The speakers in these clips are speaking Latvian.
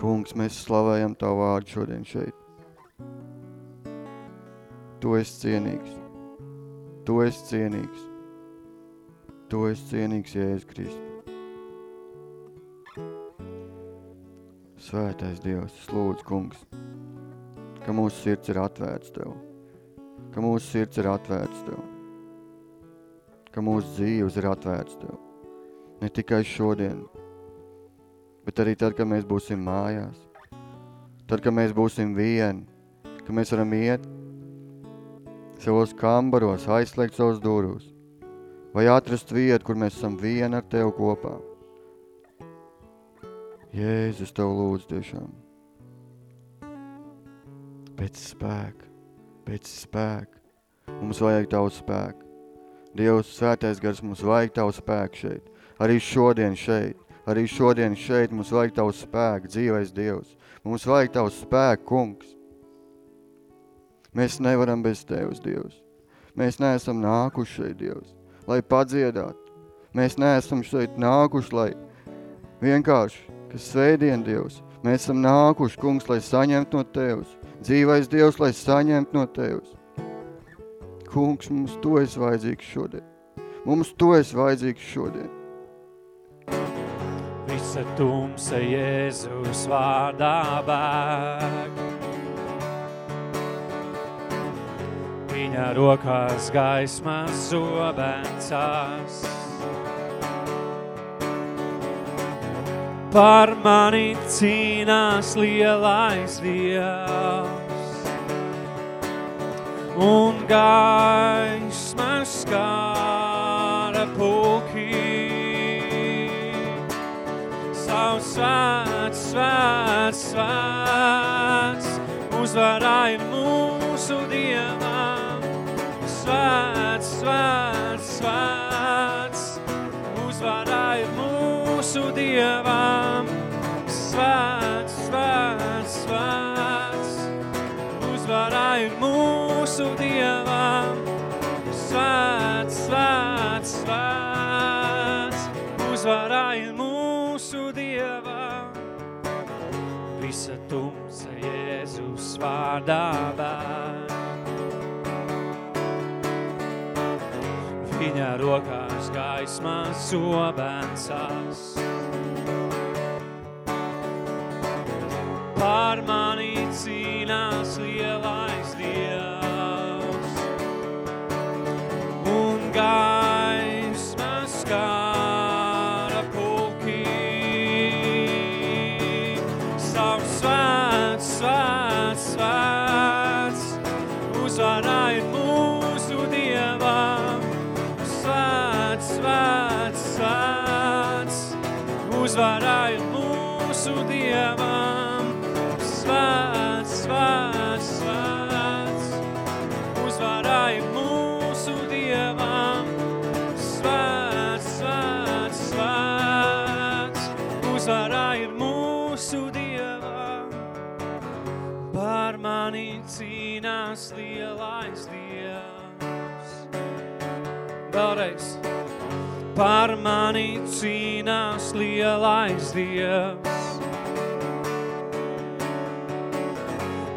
Kungs, mēs slavējam Tavu vārdu šodien šeit. Tu esi cienīgs. Tu esi cienīgs. Tu esi cienīgs, Jēzus Kristus. Svētais Dievs, es lūdzu, kungs, ka mūsu sirds ir atvērts Tev. Ka mūsu sirds ir atvērts Tev. Ka mūsu dzīves ir atvērts Tev. Ne tikai šodien, bet arī tad, kad mēs būsim mājās. Tad, kad mēs būsim vieni, ka mēs varam iet savos kambaros, aizslēgt savus durus, vai atrast vietu, kur mēs esam vieni ar Tev kopā. Jēzus, Tev lūdzu tiešām. Pēc spēka, pēc spēka. Mums vajag Tavu spēku. Dievs, svētais gars, mums vajag Tavu spēku šeit. Arī šodien šeit. Arī šodien šeit mums vajag Tavu spēku, dzīvais Dievs. Mums vajag Tavu spēku, kungs. Mēs nevaram bez Tevs, Dievs. Mēs neesam nākuši šeit, Dievs, lai padziedātu. Mēs neesam šeit nākuši, lai vienkārši, kas svētdien, Dievs, mēs esam nākuši, kungs, lai saņemtu no Tevs. Dzīvais Dievs, lai saņemtu no Tevs. Kungs, mums to esi vajadzīgs šodien. Mums to esi vajadzīgs šodien. Visa tumsa Jēzus vārdā bēg. Viņa rokās gaismas zobencās. Par mani cīnās lielais Dievs un gaisma skara Savu svēts, svēts, svēts, uzvarā ir mūsu Dievam. Svēts, svēts, svēts, uzvarā ir mūsu Dievam. Svēts, svēts, svēts, uzvarā ir mūsu Dievam. Svēts, svēts, svēts, uzvarā Visa tumsa Jēzus vārdā bēg. Viņa rokās gaismas sobensās. Par mani cīnās lielais Dievs uzvarā ir mūsu Dievam. Svēts, svēts, svēts, uzvarā ir mūsu Dievam. Svēts, svēts, svēts, uzvarā ir mūsu Dievam. Par mani cīnās lielais Dievs. Vēlreiz. Par mani cīnās lielais Dievs.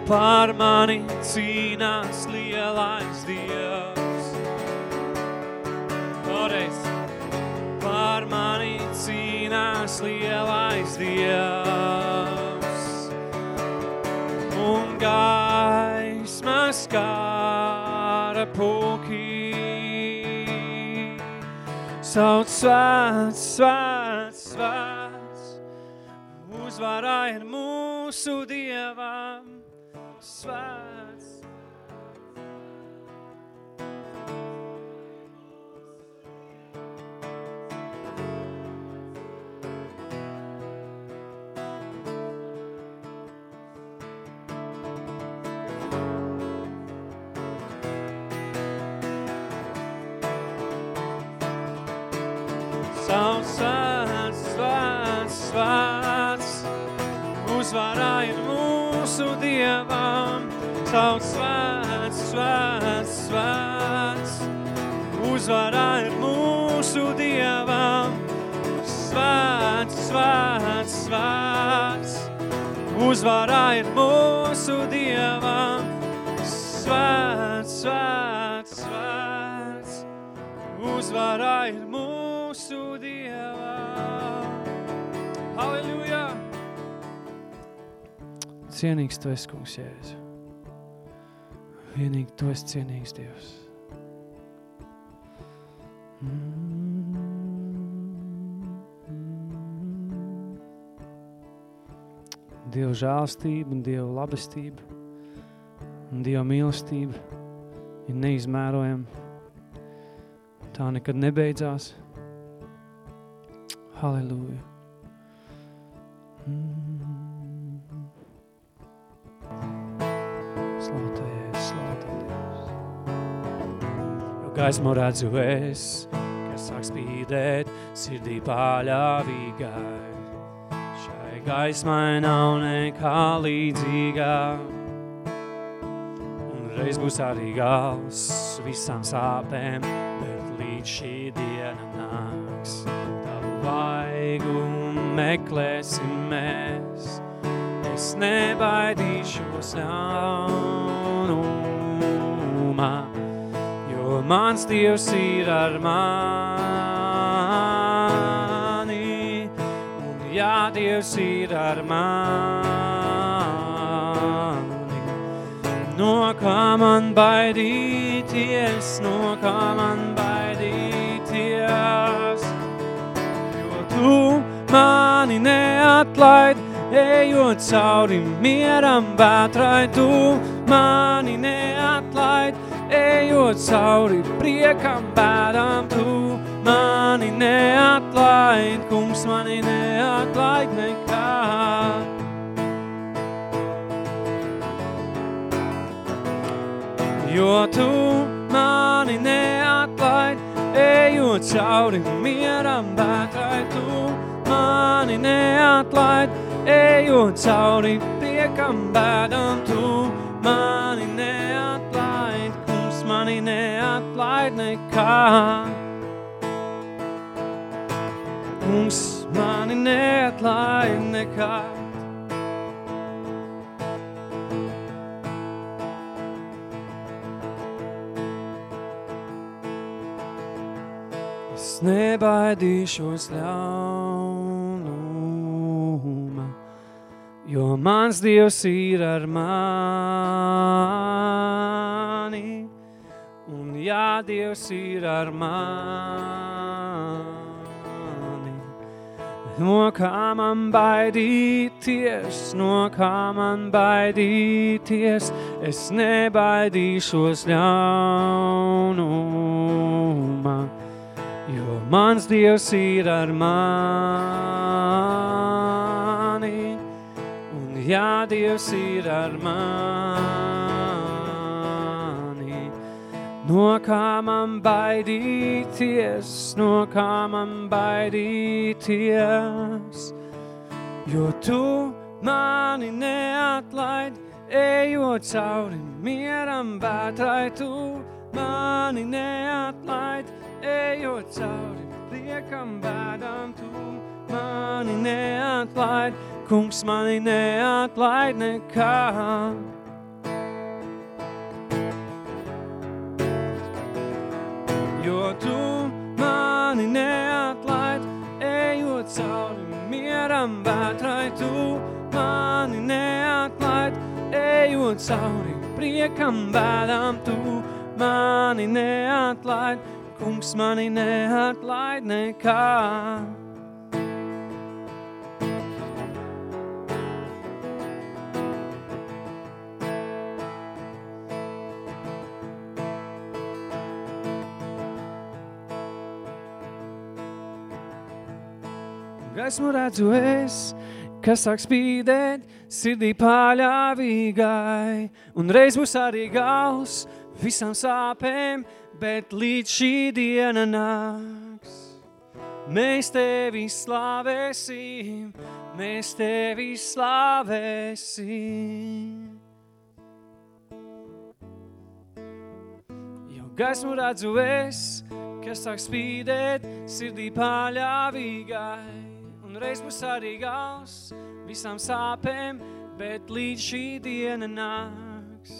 Par mani cīnās lielais Dievs. Vēlreiz. Par mani cīnās lielais Dievs. Un gaisma skara pulki. Sauc svēts, svēts, svēts. Uzvarā ir mūsu Dievam. Svēts. Sauc svēts, svēts, svēts, uzvarā ir mūsu Dievam. Svēts, svēts, svēts, uzvarā ir mūsu Dievam. Svēts, svēts, svēts, uzvarā ir mūsu Dievam. Halleluja! Cienīgs Tu esi, kungs, Jēzu. Vienīgi Tu esi cienīgs Dievs. Dieva žālstība un Dieva labestība un Dieva mīlestība ir neizmērojama. Tā nekad nebeidzās. Halleluja. Slāvējies, gaismu redzu es, kas sāk spīdēt sirdī paļāvīgai. Šai gaismai nav nekā līdzīgā. Un reiz būs arī gals visām sāpēm, bet līdz šī diena nāks. Tavu vaigu meklēsim mēs, es nebaidīšos ļaunumā, mans Dievs ir ar mani, un jā, Dievs ir ar mani. No kā man baidīties, no kā man baidīties, jo tu mani neatlaid, ejot cauri mieram vētrai, tu mani neatlaid, ejot cauri priekam bēdām, tu mani neatlaid, kungs mani neatlaid nekad. Jo tu mani neatlaid, ejot cauri mieram vētrai, tu mani neatlaid, ejot cauri priekam bēdam, tu mani neatlaid, neatlaid nekad. Kungs mani neatlaid nekad. Es nebaidīšos ļaunuma, jo mans Dievs ir ar mani, jā, Dievs ir ar mani. No kā man baidīties, no kā man baidīties, es nebaidīšos ļaunuma, jo mans Dievs ir ar mani, un jā, Dievs ir ar mani. No kā man baidīties, no kā man baidīties, jo tu mani neatlaid, ejot cauri mieram vētrai, tu mani neatlaid, ejot cauri priekam bēdām, tu mani neatlaid, kungs mani neatlaid nekad. Jo tu mani neatlaid, ejot cauri mieram vētrai, tu mani neatlaid, ejot cauri priekam bēdām, tu mani neatlaid, kungs mani neatlaid nekad. Gaismu redzu es, kas sāk spīdēt sirdī paļāvīgai, un reiz būs arī gals visām sāpēm, bet līdz šī diena nāks. Mēs tevi slavēsim, mēs tevi slavēsim. Jo gaismu redzu es, kas sāk spīdēt sirdī paļāvīgai, un reiz būs arī gals visām sāpēm, bet līdz šī diena nāks.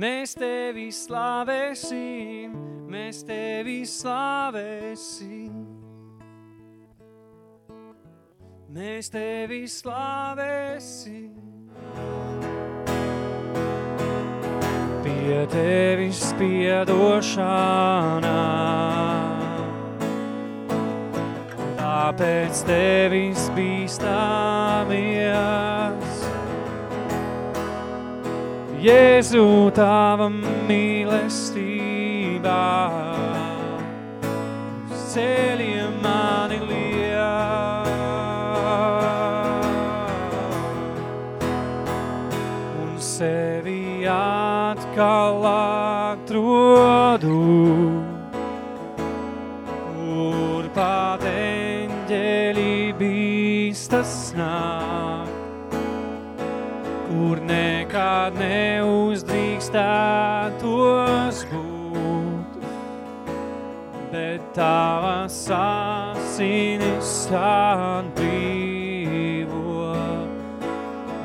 Mēs tevi slavēsim, mēs tevi slavēsim. Mēs tevi slavēsim. Pie tevis piedošanā. Tāpēc tevis bīstamies. Jēzu tava mīlestībā. Uz ceļiem mani un sevi atkal atrodu, bīstas nāk, kur nekad neuzdrīkstētos būt, bet tavas asinis atbrīvo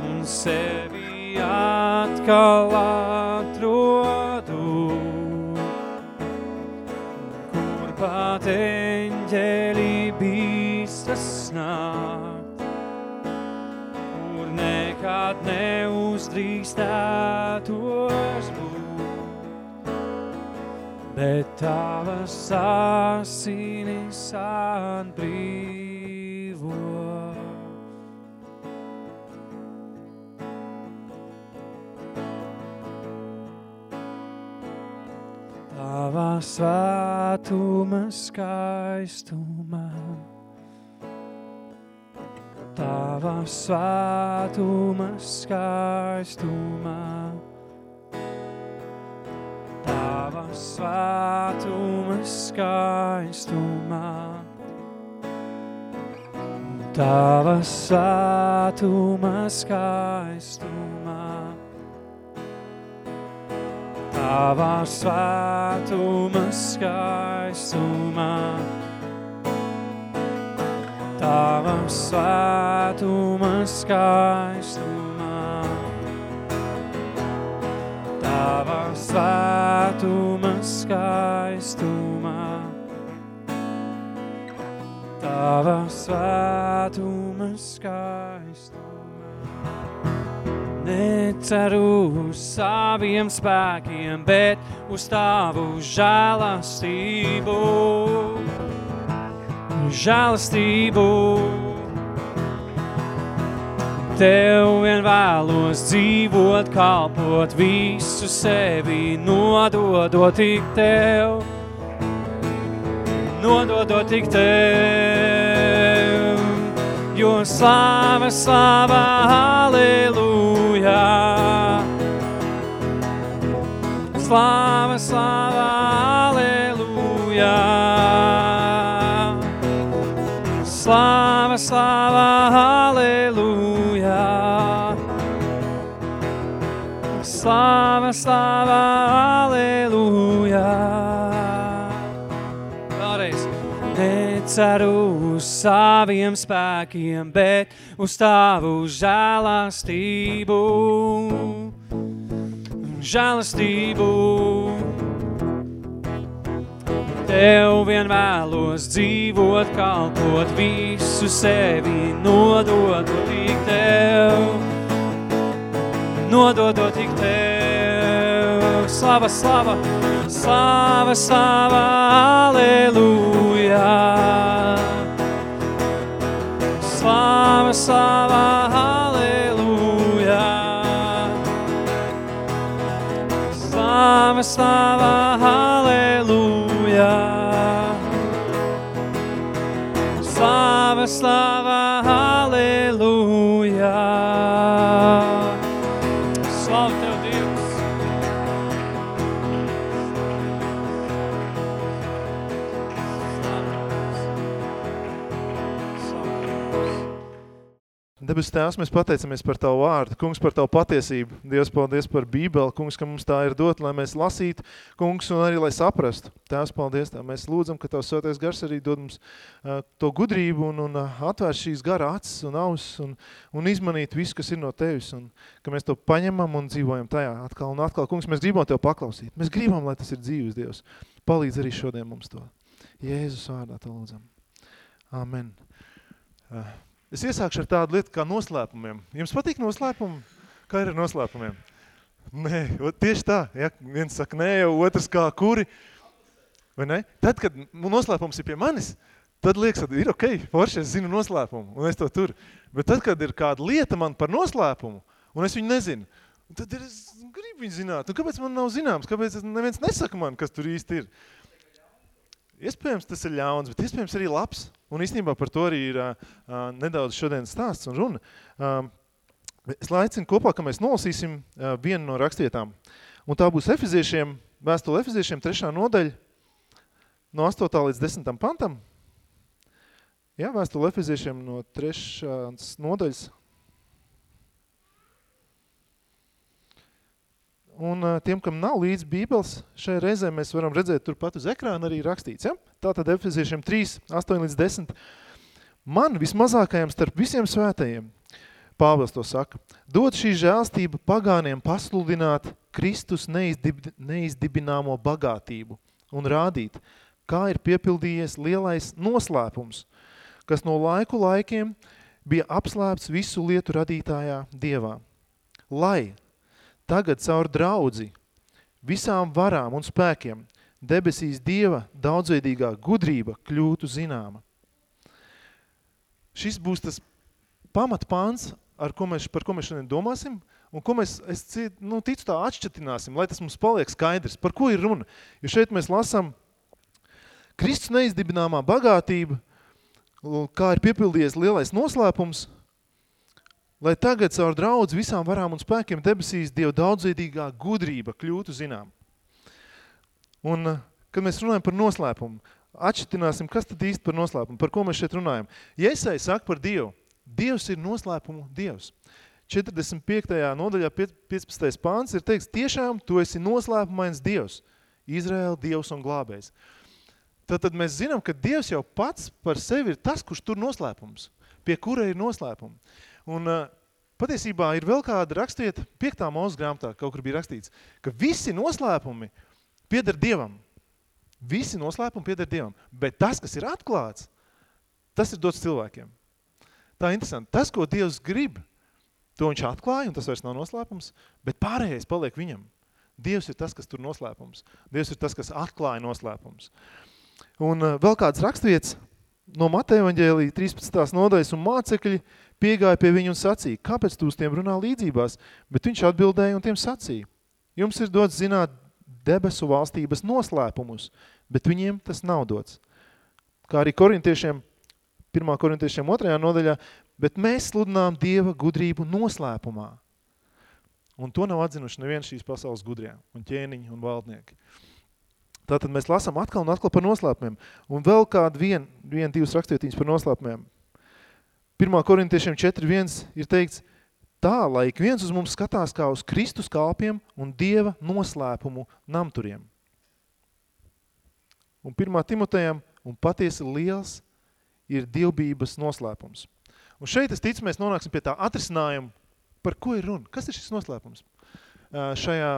un sevi atkal atrodu, neuzdrīkstētos būt, bet tavas asinis atbrīvo. Tavā svētuma skaistumā, svētuma skaistumā, Tavā svētuma skaistumā, Tavā svētuma skaistumā. Tavā svētuma skaistumā, Tavā svētuma skaistumā, Tavā svētuma skaistumā, Tavā svētuma skaistumā. Neceru uz saviem spēkiem, bet uz tavu žēlastību. Žēlastību. Tev vien vēlos dzīvot, kalpot visu sevi, nododot tik tev. Nododot tik tev. Jo slāva, slāva, halleluja. Slāva, slāva, halleluja. Slāva, halleluja. Slāva, slāva, halleluja. Vēlreiz. Neceru uz saviem spēkiem, bet uz tavu žēlastību. Žēlastību. Tev vien vēlos dzīvot, kalpot visu sevi, nododot tik tev. Nododot tik tev. Slava, slava, slava, slava, aleluja. Slava, slava, aleluja. Slava, slava, aleluja. Debes Tēvs, mēs pateicamies par Tavu vārdu, Kungs, par Tavu patiesību. Dievs, paldies par Bībeli, Kungs, ka mums tā ir dot, lai mēs lasītu, Kungs, un arī, lai saprastu. Tēvs, paldies tā. Mēs lūdzam, ka Tavs svētais gars arī dod mums uh, to gudrību un, un uh, atvēr šīs gara acis un ausis un, un izmanīt visu, kas ir no Tevis, un ka mēs to paņemam un dzīvojam tajā atkal un atkal. Kungs, mēs gribam Tev paklausīt. Mēs gribam, lai tas ir dzīves, Dievs. Palīdz arī šodien mums to. Jēzus vārdā to lūdzam. Amen. Uh. Es iesākšu ar tādu lietu kā noslēpumiem. Jums patīk noslēpumi? Kā ir ar noslēpumiem? Nē, tieši tā. Ja? Viens saka nē, jau otrs kā kuri. Vai ne? Tad, kad noslēpums ir pie manis, tad liekas, ka ir ok, forši, es zinu noslēpumu, un es to turu. Bet tad, kad ir kāda lieta man par noslēpumu, un es viņu nezinu, tad ir, es gribu viņu zināt. Un kāpēc man nav zināms? Kāpēc neviens nesaka man, kas tur īsti ir? Iespējams, tas ir ļauns, bet iespējams arī labs. Un īstenībā par to arī ir uh, nedaudz šodien stāsts un runa. Uh, es laicinu kopā, ka mēs nolasīsim uh, vienu no rakstietām. Un tā būs Efeziešiem, vēstule Efeziešiem trešā nodaļa no 8. līdz 10. pantam. Jā, vēstule Efeziešiem no trešās nodaļas Un tiem, kam nav līdz bībeles, šai reizē mēs varam redzēt turpat uz ekrāna arī rakstīts. Ja? Tātad Efeziešiem 3, 8 līdz 10. Man vismazākajam starp visiem svētajiem, Pāvils to saka, dod šī žēlstība pagāniem pasludināt Kristus neizdib, neizdibināmo bagātību un rādīt, kā ir piepildījies lielais noslēpums, kas no laiku laikiem bija apslēpts visu lietu radītājā Dievā. Lai tagad caur draudzi, visām varām un spēkiem, debesīs Dieva daudzveidīgā gudrība kļūtu zināma. Šis būs tas pamatpāns, ar ko mēs, par ko mēs šodien domāsim, un ko mēs, es nu, ticu tā atšķetināsim, lai tas mums paliek skaidrs. Par ko ir runa? Jo šeit mēs lasām Kristus neizdibināmā bagātība, kā ir piepildījies lielais noslēpums – lai tagad caur draudz visām varām un spēkiem debesīs Dieva daudzveidīgā gudrība kļūtu zinām. Un, eh, kad mēs runājam par noslēpumu, atšķitināsim, kas tad īsti par noslēpumu, par ko mēs šeit runājam. Iesai saka par Dievu. Dievs ir noslēpumu Dievs. 45. nodaļā 15. pāns ir teikts, tiešām tu esi noslēpumains Dievs, Izraēla Dievs un glābējs. Tad, tad mēs zinām, ka Dievs jau pats par sevi ir tas, kurš tur noslēpums, pie kura ir noslēpumi. Un uh, patiesībā ir vēl kāda rakstieta, piektā mūsu grāmatā kaut kur bija rakstīts, ka visi noslēpumi pieder Dievam. Visi noslēpumi pieder Dievam. Bet tas, kas ir atklāts, tas ir dots cilvēkiem. Tā ir interesanti. Tas, ko Dievs grib, to viņš atklāja, un tas vairs nav noslēpums, bet pārējais paliek viņam. Dievs ir tas, kas tur noslēpums. Dievs ir tas, kas atklāja noslēpums. Un uh, vēl kāds rakstviets no Mateja evaņģēlija 13. nodaļas un mācekļi piegāja pie viņu un sacīja, kāpēc tu uz tiem runā līdzībās? Bet viņš atbildēja un tiem sacīja, jums ir dots zināt debesu valstības noslēpumus, bet viņiem tas nav dots. Kā arī korintiešiem, 1. korintiešiem 2. nodaļā, bet mēs sludinām Dieva gudrību noslēpumā. Un to nav atzinuši neviens šīs pasaules gudrie un ķēniņi un valdnieki. Tātad mēs lasām atkal un atkal par noslēpumiem. Un vēl kādu vien, vien divas rakstietiņas par noslēpumiem. 1. korintiešiem 4.1 ir teikts, tā, lai ik viens uz mums skatās kā uz Kristus kalpiem un Dieva noslēpumu namturiem. Un 1. Timotejam, un patiesi liels ir dievbības noslēpums. Un šeit, es ticu, mēs nonāksim pie tā atrisinājuma, par ko ir runa. Kas ir šis noslēpums? Šajā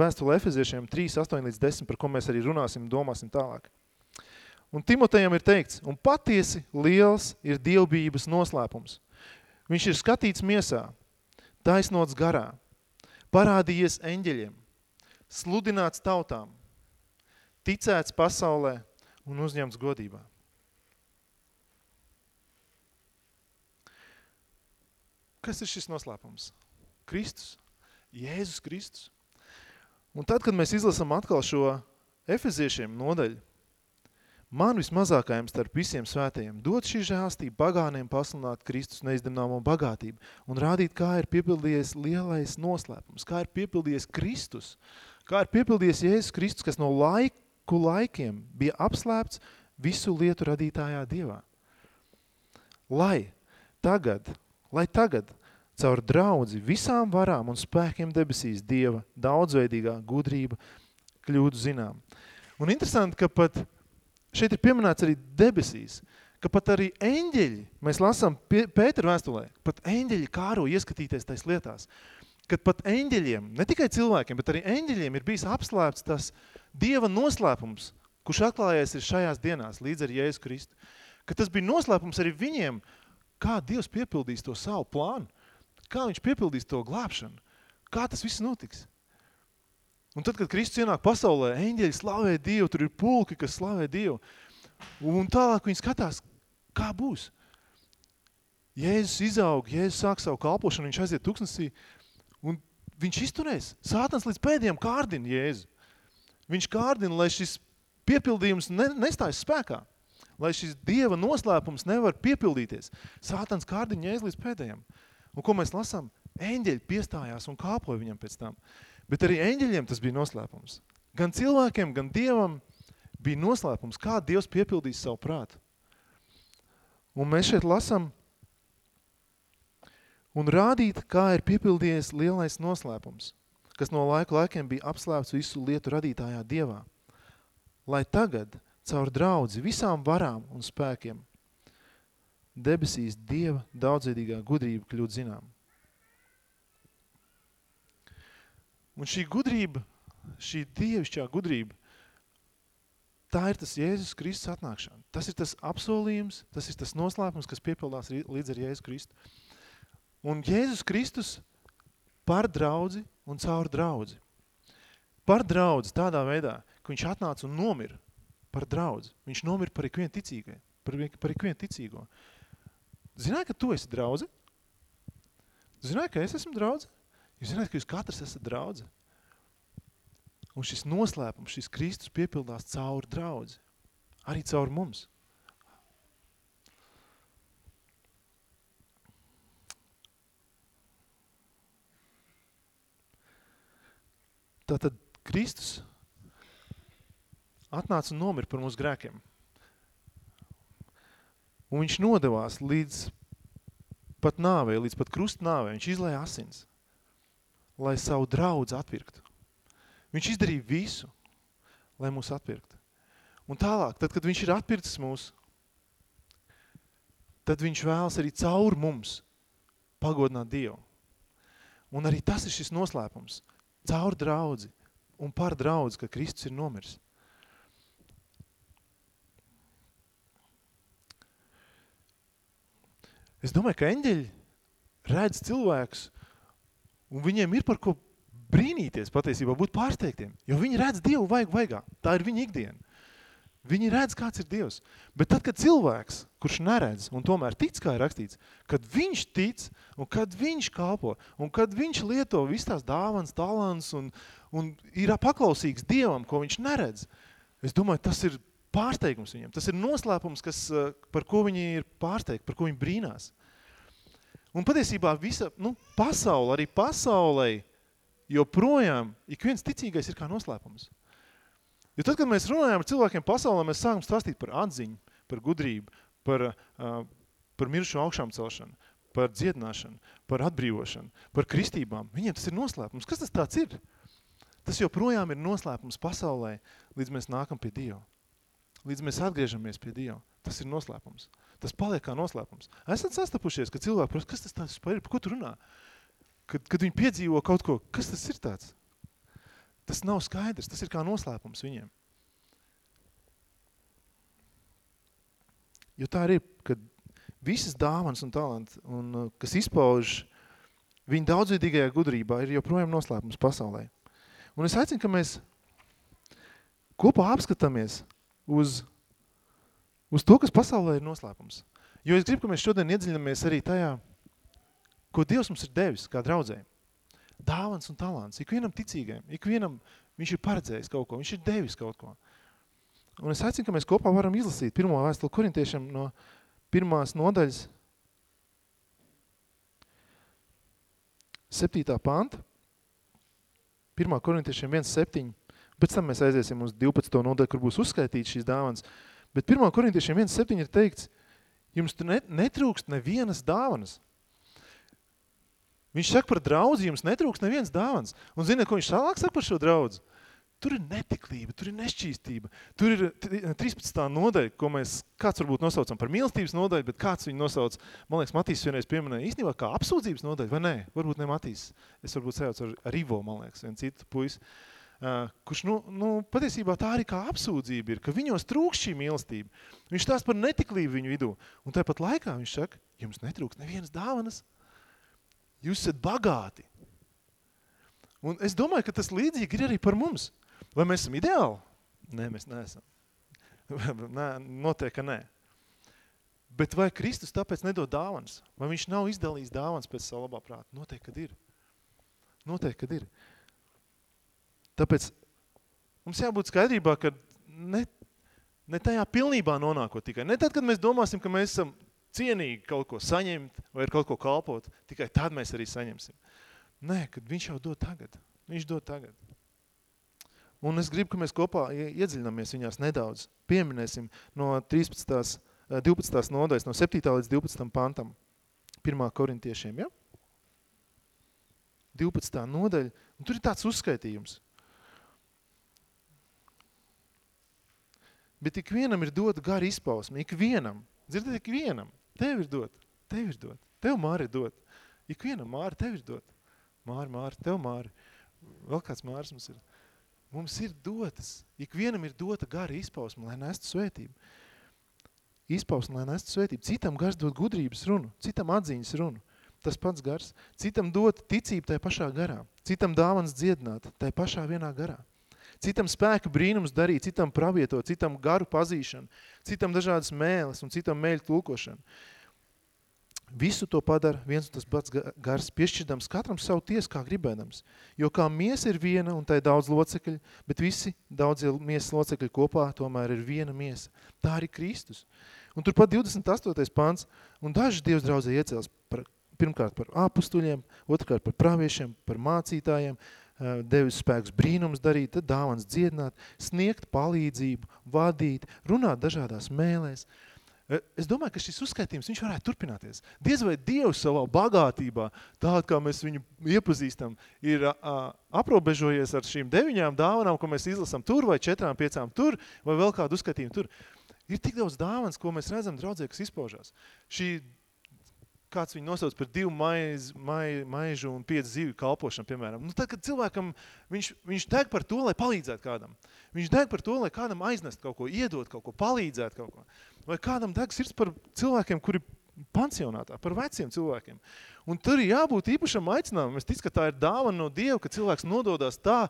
vēstulē Efeziešiem 3, 8 līdz 10, par ko mēs arī runāsim, domāsim tālāk. Un Timotejam ir teikts, un patiesi liels ir dievbības noslēpums. Viņš ir skatīts miesā, taisnots garā, parādījies eņģeļiem, sludināts tautām, ticēts pasaulē un uzņemts godībā. Kas ir šis noslēpums? Kristus, Jēzus Kristus. Un tad, kad mēs izlasam atkal šo efeziešiem nodaļu, Man vismazākajam starp visiem svētajiem dot šī žēlstība pagāniem pasludināt Kristus neizdamnāmo bagātību un rādīt, kā ir piepildījies lielais noslēpums, kā ir piepildījies Kristus, kā ir piepildījies Jēzus Kristus, kas no laiku laikiem bija apslēpts visu lietu radītājā Dievā. Lai tagad, lai tagad caur draudzi visām varām un spēkiem debesīs Dieva daudzveidīgā gudrība kļūtu zinām. Un interesanti, ka pat šeit ir pieminēts arī debesīs, ka pat arī eņģeļi, mēs lasām Pētera vēstulē, pat eņģeļi kāro ieskatīties tais lietās, kad pat eņģeļiem, ne tikai cilvēkiem, bet arī eņģeļiem ir bijis apslēpts tas Dieva noslēpums, kurš atklājies ir šajās dienās līdz ar Jēzu Kristu. Ka tas bija noslēpums arī viņiem, kā Dievs piepildīs to savu plānu, kā viņš piepildīs to glābšanu, kā tas viss notiks. Un tad, kad Kristus ienāk pasaulē, eņģeļi slavē Dievu, tur ir pulki, kas slavē Dievu. Un tālāk viņi skatās, kā būs. Jēzus izaug, Jēzus sāk savu kalpošanu, viņš aiziet tuksnesī, un viņš izturēs. Sātans līdz pēdējiem kārdina Jēzu. Viņš kārdina, lai šis piepildījums ne, nestājas spēkā. Lai šis Dieva noslēpums nevar piepildīties. Sātans kārdina Jēzu līdz pēdējiem. Un ko mēs lasām? Eņģeļi piestājās un kāpoja viņam pēc tam. Bet arī eņģeļiem tas bija noslēpums. Gan cilvēkiem, gan Dievam bija noslēpums, kā Dievs piepildīs savu prātu. Un mēs šeit lasam un rādīt, kā ir piepildījies lielais noslēpums, kas no laika laikiem bija apslēpts visu lietu radītājā Dievā. Lai tagad, caur draudzi, visām varām un spēkiem, debesīs Dieva daudzveidīgā gudrība kļūt zinām. Un šī gudrība, šī dievišķā gudrība, tā ir tas Jēzus Kristus atnākšana. Tas ir tas apsolījums, tas ir tas noslēpums, kas piepildās līdz ar Jēzus Kristu. Un Jēzus Kristus par draudzi un caur draudzi. Par draudzi tādā veidā, ka viņš atnāca un nomira par draudzi. Viņš nomira par ikvienu ticīgai, par, par ikvienu ticīgo. Zināji, ka tu esi draudze? Zināji, ka es esmu draudze? Jūs zināt, ka jūs katrs esat draudze. Un šis noslēpums, šis Kristus piepildās caur draudzi. Arī caur mums. Tātad Kristus atnāca un nomira par mūsu grēkiem. Un viņš nodevās līdz pat nāvei, līdz pat krust nāvei. Viņš izlēja asins lai savu draudzi atpirktu. Viņš izdarīja visu, lai mūs atpirktu. Un tālāk, tad, kad viņš ir atpircis mūs, tad viņš vēlas arī caur mums pagodināt Dievu. Un arī tas ir šis noslēpums. Caur draudzi un par draudzi, ka Kristus ir nomirs. Es domāju, ka eņģeļi redz cilvēkus Un viņiem ir par ko brīnīties patiesībā, būt pārsteigtiem. Jo viņi redz Dievu vajag vaigā. Tā ir viņa ikdiena. Viņi redz, kāds ir Dievs. Bet tad, kad cilvēks, kurš neredz un tomēr tic, kā ir rakstīts, kad viņš tic un kad viņš kalpo un kad viņš lieto visu tās dāvans, talants un, un ir paklausīgs Dievam, ko viņš neredz, es domāju, tas ir pārsteigums viņam. Tas ir noslēpums, kas, eh, par ko viņi ir pārsteigti, par ko viņi brīnās. Un patiesībā visa nu, pasaule, arī pasaulē, joprojām ik viens ticīgais ir kā noslēpums. Jo tad, kad mēs runājam ar cilvēkiem pasaulē, mēs sākam stāstīt par atziņu, par gudrību, par, uh, par mirušo augšām celšanu, par dziedināšanu, par atbrīvošanu, par kristībām. Viņiem tas ir noslēpums. Kas tas tāds ir? Tas joprojām ir noslēpums pasaulē, līdz mēs nākam pie Dieva. Līdz mēs atgriežamies pie Dieva. Tas ir noslēpums. Tas paliek kā noslēpums. Esat sastapušies, ka cilvēki prasa, kas tas tāds par ir, par ko tu runā? Kad, kad viņi piedzīvo kaut ko, kas tas ir tāds? Tas nav skaidrs, tas ir kā noslēpums viņiem. Jo tā arī ir, kad visas dāvanas un talanti, un, uh, kas izpauž viņa daudzveidīgajā gudrībā, ir joprojām noslēpums pasaulē. Un es aicinu, ka mēs kopā apskatāmies uz uz to, kas pasaulē ir noslēpums. Jo es gribu, ka mēs šodien iedziļinamies arī tajā, ko Dievs mums ir devis kā draudzēm. Dāvans un talants. Ikvienam ticīgajam, ikvienam viņš ir paredzējis kaut ko, viņš ir devis kaut ko. Un es aicinu, ka mēs kopā varam izlasīt pirmo vēstuli korintiešiem no pirmās nodaļas septītā panta, 1. korintiešiem 1.7, pēc tam mēs aiziesim uz 12. nodaļu, kur būs uzskaitīts šīs dāvans. Bet 1. korintiešiem 1.7 ir teikts, jums tu netrūkst nevienas dāvanas. Viņš saka par draudzi, jums netrūks neviens dāvans. Un zina, ko viņš tālāk saka par šo draudzi? Tur ir netiklība, tur ir nešķīstība. Tur ir 13. nodaļa, ko mēs kāds varbūt nosaucam par mīlestības nodaļu, bet kāds viņu nosauc, man liekas, Matīs vienreiz pieminēja, īstenībā kā apsūdzības nodaļa, vai nē? Varbūt ne Matīs. Es varbūt sajaucu ar, ar Ivo, man liekas, viens citu puisi. Uh, kurš, nu, nu, patiesībā tā arī kā apsūdzība ir, ka viņos trūks šī mīlestība. Viņš tās par netiklību viņu vidū. Un tāpat laikā viņš saka, jums netrūks nevienas dāvanas. Jūs esat bagāti. Un es domāju, ka tas līdzīgi ir arī par mums. Vai mēs esam ideāli? Nē, mēs neesam. nē, notiek, ka nē. Bet vai Kristus tāpēc nedod dāvanas? Vai viņš nav izdalījis dāvanas pēc savu labā prāta? Noteikti, kad ir. Noteikti, kad ir. Tāpēc mums jābūt skaidrībā, ka ne, ne tajā pilnībā nonākot tikai. Ne tad, kad mēs domāsim, ka mēs esam cienīgi kaut ko saņemt vai ar kaut ko kalpot, tikai tad mēs arī saņemsim. Nē, kad viņš jau dod tagad. Viņš dod tagad. Un es gribu, ka mēs kopā iedziļināmies viņās nedaudz. Pieminēsim no 13. 12. nodaļas, no 7. līdz 12. pantam. 1. korintiešiem, ja? 12. nodaļa. Un tur ir tāds uzskaitījums. Bet ikvienam ir dota gara izpausme. Ikvienam. Dzirdat, ikvienam. Tev ir dot. Tev ir dot. Tev māri ir dot. Ikvienam māri, tev ir dot. Māri, māri, tev māri. Vēl kāds māris mums ir. Mums ir dotas, ikvienam ir dota gara izpausme, lai nestu svētību. Izpausme, lai nestu svētību. Citam gars dod gudrības runu, citam atziņas runu. Tas pats gars. Citam dot ticību tajā pašā garā. Citam dāvans dziedināt tajā pašā vienā garā. Citam spēka brīnums darīt, citam pravieto, citam garu pazīšanu, citam dažādas mēles un citam mēļu tulkošanu. Visu to padara viens un tas pats gars, piešķirdams katram savu tiesu, kā gribēdams. Jo kā miesa ir viena un tai daudz locekļi, bet visi daudzie miesas locekļi kopā tomēr ir viena miesa. Tā arī Kristus. Un turpat 28. pants, un daži Dievs draudzē iecels par, pirmkārt par apustuļiem, otrkārt par praviešiem, par mācītājiem, devis spēks brīnums darīt, tad dāvans dziedināt, sniegt palīdzību, vadīt, runāt dažādās mēlēs – Es domāju, ka šis uzskaitījums viņš varētu turpināties. Diez vai Dievs savā bagātībā, tāda kā mēs viņu iepazīstam, ir a, aprobežojies ar šīm deviņām dāvanām, ko mēs izlasam tur, vai četrām, piecām tur, vai vēl kādu uzskaitījumu tur. Ir tik daudz dāvans, ko mēs redzam draudzē, kas izpaužās. Šī kāds viņu nosauc par divu maiz, mai, maižu un piecu zivju kalpošanu, piemēram. Nu, tad, kad cilvēkam, viņš, viņš deg par to, lai palīdzētu kādam. Viņš deg par to, lai kādam aiznest kaut ko, iedot kaut ko, palīdzēt kaut ko. Vai kādam deg sirds par cilvēkiem, kuri pansionātā, par veciem cilvēkiem. Un tur ir jābūt īpašam aicinājumam. Es ticu, ka tā ir dāvana no Dieva, ka cilvēks nododās tā,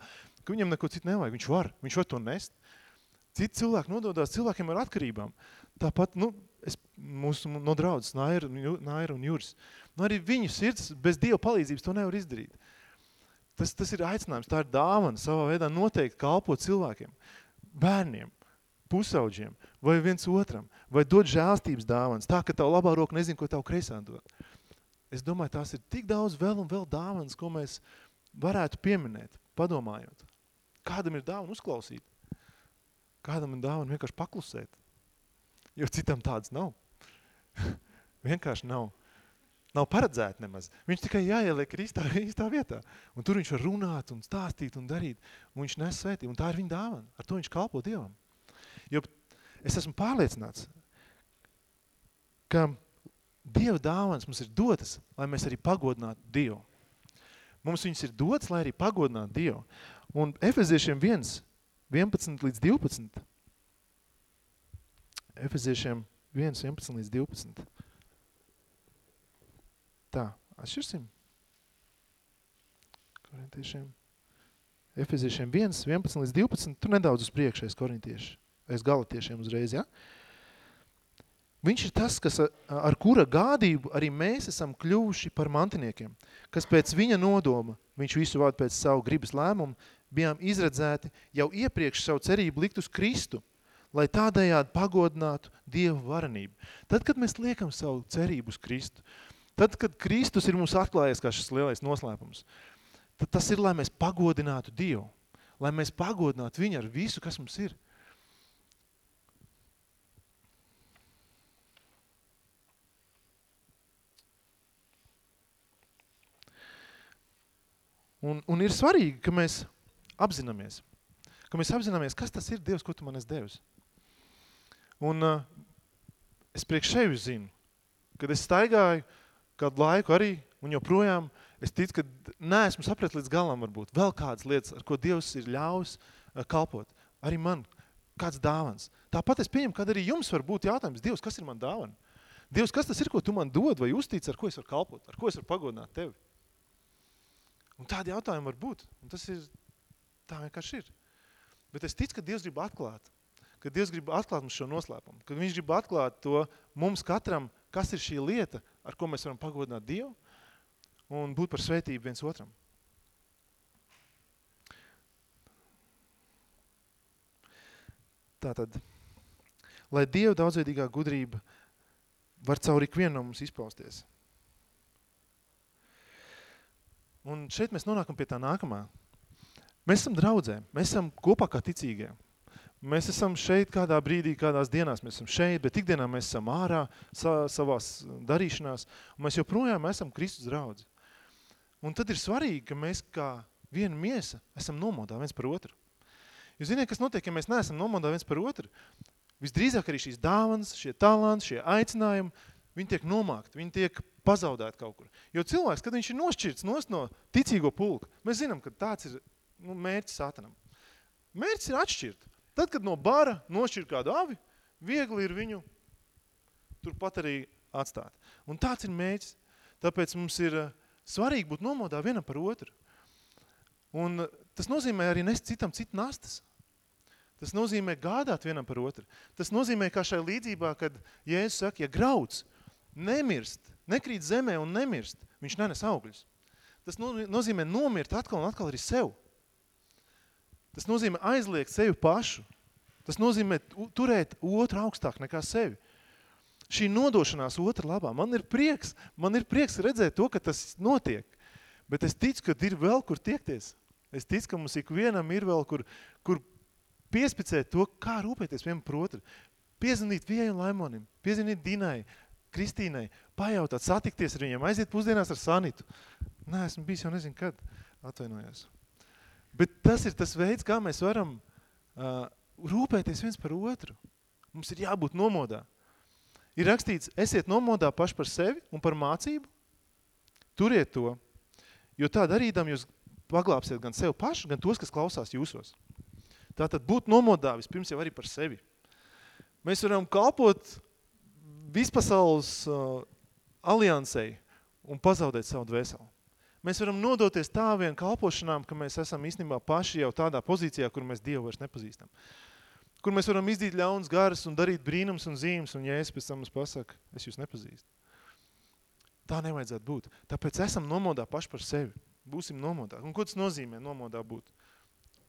ka viņam neko citu nevajag. Viņš var, viņš var to nest. Citi cilvēki nododās cilvēkiem ar atkarībām. Tāpat, nu, es, mūsu no draudzes Naira, Naira un Juris. Nu, arī viņu sirds bez Dieva palīdzības to nevar izdarīt. Tas, tas ir aicinājums, tā ir dāvana savā veidā noteikti kalpot cilvēkiem, bērniem, pusauģiem vai viens otram, vai dot žēlstības dāvanas, tā, ka tavu labā roka nezin, ko tavu kreisā dot. Es domāju, tās ir tik daudz vēl un vēl dāvanas, ko mēs varētu pieminēt, padomājot. Kādam ir dāvana uzklausīt? Kādam ir dāvana vienkārši paklusēt? Jo citam tāds nav. Vienkārši nav. Nav paredzēti nemaz. Viņš tikai jāieliek īstā, īstā vietā. Un tur viņš var runāt un stāstīt un darīt. Un viņš nes svētību. Un tā ir viņa dāvana. Ar to viņš kalpo Dievam. Jo es esmu pārliecināts, ka Dieva dāvanas mums ir dotas, lai mēs arī pagodinātu Dievu. Mums viņas ir dotas, lai arī pagodinātu Dievu. Un Efeziešiem 1, 11 līdz 12 Efeziešiem 1, 11 līdz 12. Tā, atšķirsim. Korintiešiem. Efeziešiem 1, 11 līdz 12. Tu nedaudz uz priekšais korintieši. Es galatiešiem uzreiz, ja? Viņš ir tas, kas ar kura gādību arī mēs esam kļuvuši par mantiniekiem, kas pēc viņa nodoma, viņš visu vārdu pēc savu gribas lēmumu, bijām izredzēti jau iepriekš savu cerību likt uz Kristu, lai tādējādi pagodinātu Dievu varenību. Tad, kad mēs liekam savu cerību uz Kristu, tad, kad Kristus ir mums atklājies kā šis lielais noslēpums, tad tas ir, lai mēs pagodinātu Dievu, lai mēs pagodinātu viņu ar visu, kas mums ir. Un, un ir svarīgi, ka mēs apzināmies, ka mēs apzināmies, kas tas ir Dievs, ko tu man esi devis. Un uh, es priekš sevi zinu, kad es staigāju kādu laiku arī, un joprojām es ticu, ka neesmu saprat līdz galam varbūt vēl kādas lietas, ar ko Dievs ir ļaus uh, kalpot. Arī man kāds dāvans. Tāpat es pieņemu, kad arī jums var būt jautājums, Dievs, kas ir man dāvana? Dievs, kas tas ir, ko tu man dod vai uztīc, ar ko es varu kalpot, ar ko es varu pagodināt tevi? Un tādi jautājumi var būt. Un tas ir, tā vienkārši ir. Bet es ticu, ka Dievs grib atklāt, ka Dievs grib atklāt mums šo noslēpumu, ka viņš grib atklāt to mums katram, kas ir šī lieta, ar ko mēs varam pagodināt Dievu un būt par svētību viens otram. Tātad, lai Dieva daudzveidīgā gudrība var caur ikvienu no mums izpausties. Un šeit mēs nonākam pie tā nākamā. Mēs esam draudzē, mēs esam kopā kā ticīgie. Mēs esam šeit kādā brīdī, kādās dienās mēs esam šeit, bet ikdienā mēs esam ārā sa savās darīšanās, un mēs joprojām esam Kristus draudzi. Un tad ir svarīgi, ka mēs kā viena miesa esam nomodā viens par otru. Jūs ziniet, kas notiek, ja mēs neesam nomodā viens par otru? Visdrīzāk arī šīs dāvanas, šie talanti, šie aicinājumi, viņi tiek nomākti, viņi tiek pazaudēti kaut kur. Jo cilvēks, kad viņš ir nošķirts nost no ticīgo pulka, mēs zinām, ka tāds ir nu, mērķis satanam. Mērķis ir atšķirt. Tad, kad no bara nošķir kādu avi, viegli ir viņu turpat arī atstāt. Un tāds ir mērķis. Tāpēc mums ir eh, svarīgi būt nomodā vienam par otru. Un eh, tas nozīmē arī nest citam citu nastas. Tas nozīmē gādāt vienam par otru. Tas nozīmē, kā šai līdzībā, kad Jēzus saka, ja grauds nemirst, nekrīt zemē un nemirst, viņš nenes augļus. Tas nozīmē nomirt atkal un atkal arī sev. Tas nozīmē aizliegt sevi pašu. Tas nozīmē turēt otru augstāk nekā sevi. Šī nodošanās otra labā. Man ir prieks, man ir prieks redzēt to, ka tas notiek. Bet es ticu, ka ir vēl kur tiekties. Es ticu, ka mums ikvienam ir vēl kur, kur piespicēt to, kā rūpēties vienam par otru. Piezvanīt Viejai un Laimonim, piezvanīt Dinai, Kristīnai, pajautāt, satikties ar viņiem, aiziet pusdienās ar Sanitu. Nē, esmu bijis jau nezinu kad, atvainojos. Bet tas ir tas veids, kā mēs varam uh, rūpēties viens par otru. Mums ir jābūt nomodā. Ir rakstīts, esiet nomodā paši par sevi un par mācību. Turiet to, jo tā darīdam jūs paglāpsiet gan sev pašu, gan tos, kas klausās jūsos. Tātad būt nomodā vispirms jau arī par sevi. Mēs varam kalpot vispasaules uh, aliansei un pazaudēt savu dvēseli. Mēs varam nodoties tā vien kalpošanām, ka mēs esam īstenībā paši jau tādā pozīcijā, kur mēs Dievu vairs nepazīstam. Kur mēs varam izdīt ļauns garas un darīt brīnums un zīmes, un Jēzus pēc tam mums pasaka, es jūs nepazīstu. Tā nevajadzētu būt. Tāpēc esam nomodā paši par sevi. Būsim nomodā. Un ko tas nozīmē nomodā būt?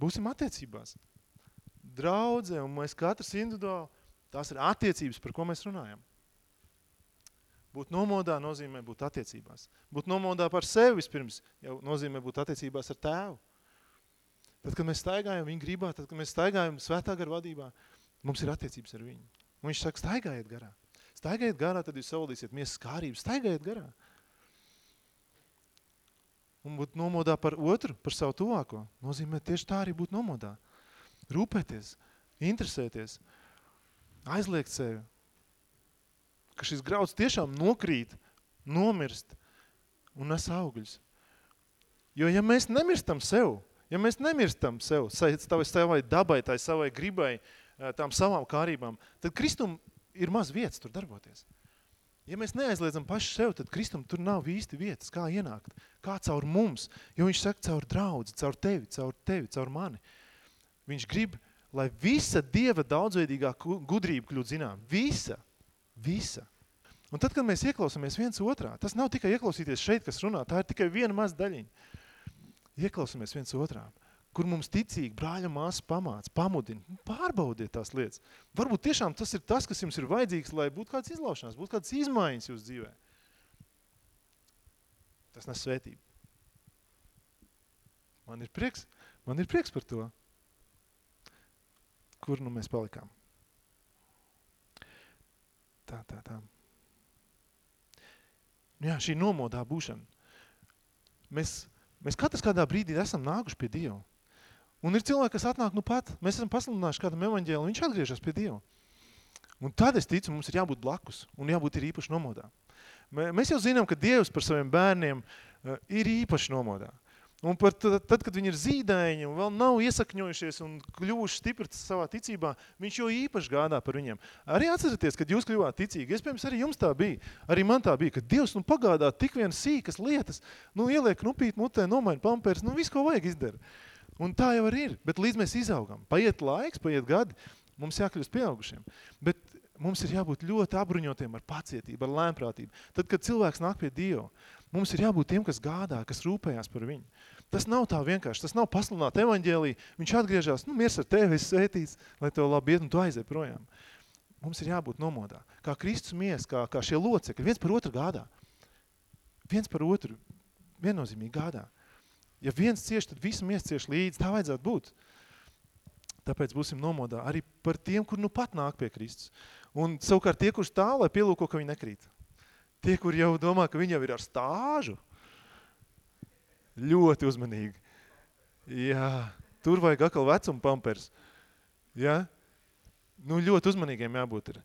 Būsim attiecībās draudze un mēs katrs individuāli, tās ir attiecības, par ko mēs runājam. Būt nomodā nozīmē būt attiecībās. Būt nomodā par sevi vispirms jau nozīmē būt attiecībās ar tēvu. Tad, kad mēs staigājam viņa gribā, tad, kad mēs staigājam svētā gara vadībā, mums ir attiecības ar viņu. Un viņš saka, staigājiet garā. Staigājiet garā, tad jūs savaldīsiet miesas kārības. Staigājiet garā. Un būt nomodā par otru, par savu tuvāko, nozīmē tieši tā arī būt nomodā rūpēties, interesēties, aizliegt sevi. Ka šis grauds tiešām nokrīt, nomirst un nes augļus. Jo ja mēs nemirstam sev, ja mēs nemirstam sev, savai, savai dabai, tai savai gribai, tām savām kārībām, tad Kristum ir maz vietas tur darboties. Ja mēs neaizliedzam paši sev, tad Kristum tur nav īsti vietas, kā ienākt, kā caur mums, jo viņš saka caur draudzi, caur tevi, caur tevi, caur mani. Viņš grib, lai visa Dieva daudzveidīgā gudrība kļūt zinām. Visa. Visa. Un tad, kad mēs ieklausāmies viens otrā, tas nav tikai ieklausīties šeit, kas runā, tā ir tikai viena maz daļiņa. Ieklausāmies viens otrā, kur mums ticīgi brāļa māsa pamāca, pamudina, pārbaudiet tās lietas. Varbūt tiešām tas ir tas, kas jums ir vajadzīgs, lai būtu kāds izlaušanās, būtu kāds izmaiņas jūs dzīvē. Tas nes svētību. Man ir prieks, man ir prieks par to kur nu mēs palikām. Tā, tā, tā. Jā, šī nomodā būšana. Mēs Mēs katrs kādā brīdī esam nākuši pie Dieva. Un ir cilvēki, kas atnāk nu pat, mēs esam pasludinājuši kādam evaņģēlu, viņš atgriežas pie Dieva. Un tad es ticu, mums ir jābūt blakus un jābūt ir īpaši nomodā. Mēs jau zinām, ka Dievs par saviem bērniem eh, ir īpaši nomodā. Un par tad, kad viņi ir zīdaiņi un vēl nav iesakņojušies un kļuvuši stipri savā ticībā, viņš jau īpaši gādā par viņiem. Arī atcerieties, kad jūs kļuvāt ticīgi, iespējams arī jums tā bija, arī man tā bija, ka Dievs nu pagādā tik vien sīkas lietas, nu ieliek nupīt mutē, nomaina pampers, nu visu, ko vajag izdara. Un tā jau arī ir, bet līdz mēs izaugam, paiet laiks, paiet gadi, mums jākļūst pieaugušiem. Bet mums ir jābūt ļoti apbruņotiem ar pacietību, ar lēmprātību. Tad, kad cilvēks nāk pie Dieva, mums ir jābūt tiem, kas gādā, kas rūpējās par viņu. Tas nav tā vienkārši, tas nav pasludināt evaņģēlī, viņš atgriežās, nu, miers ar tevi, es svētīts, lai tev labi iet, un tu aizē projām. Mums ir jābūt nomodā. Kā Kristus mies, kā, kā šie locekļi, viens par otru gādā. Viens par otru viennozīmīgi gādā. Ja viens cieš, tad visi mies cieš līdzi, tā vajadzētu būt. Tāpēc būsim nomodā arī par tiem, kur nu pat nāk pie Kristus. Un savukārt tie, kurš tā, lai pielūko, ka viņi nekrīt. Tie, kur jau domā, ka viņi jau ir ar stāžu, ļoti uzmanīgi. Jā, tur vajag atkal vecuma pampers. Jā, nu ļoti uzmanīgiem jābūt ir.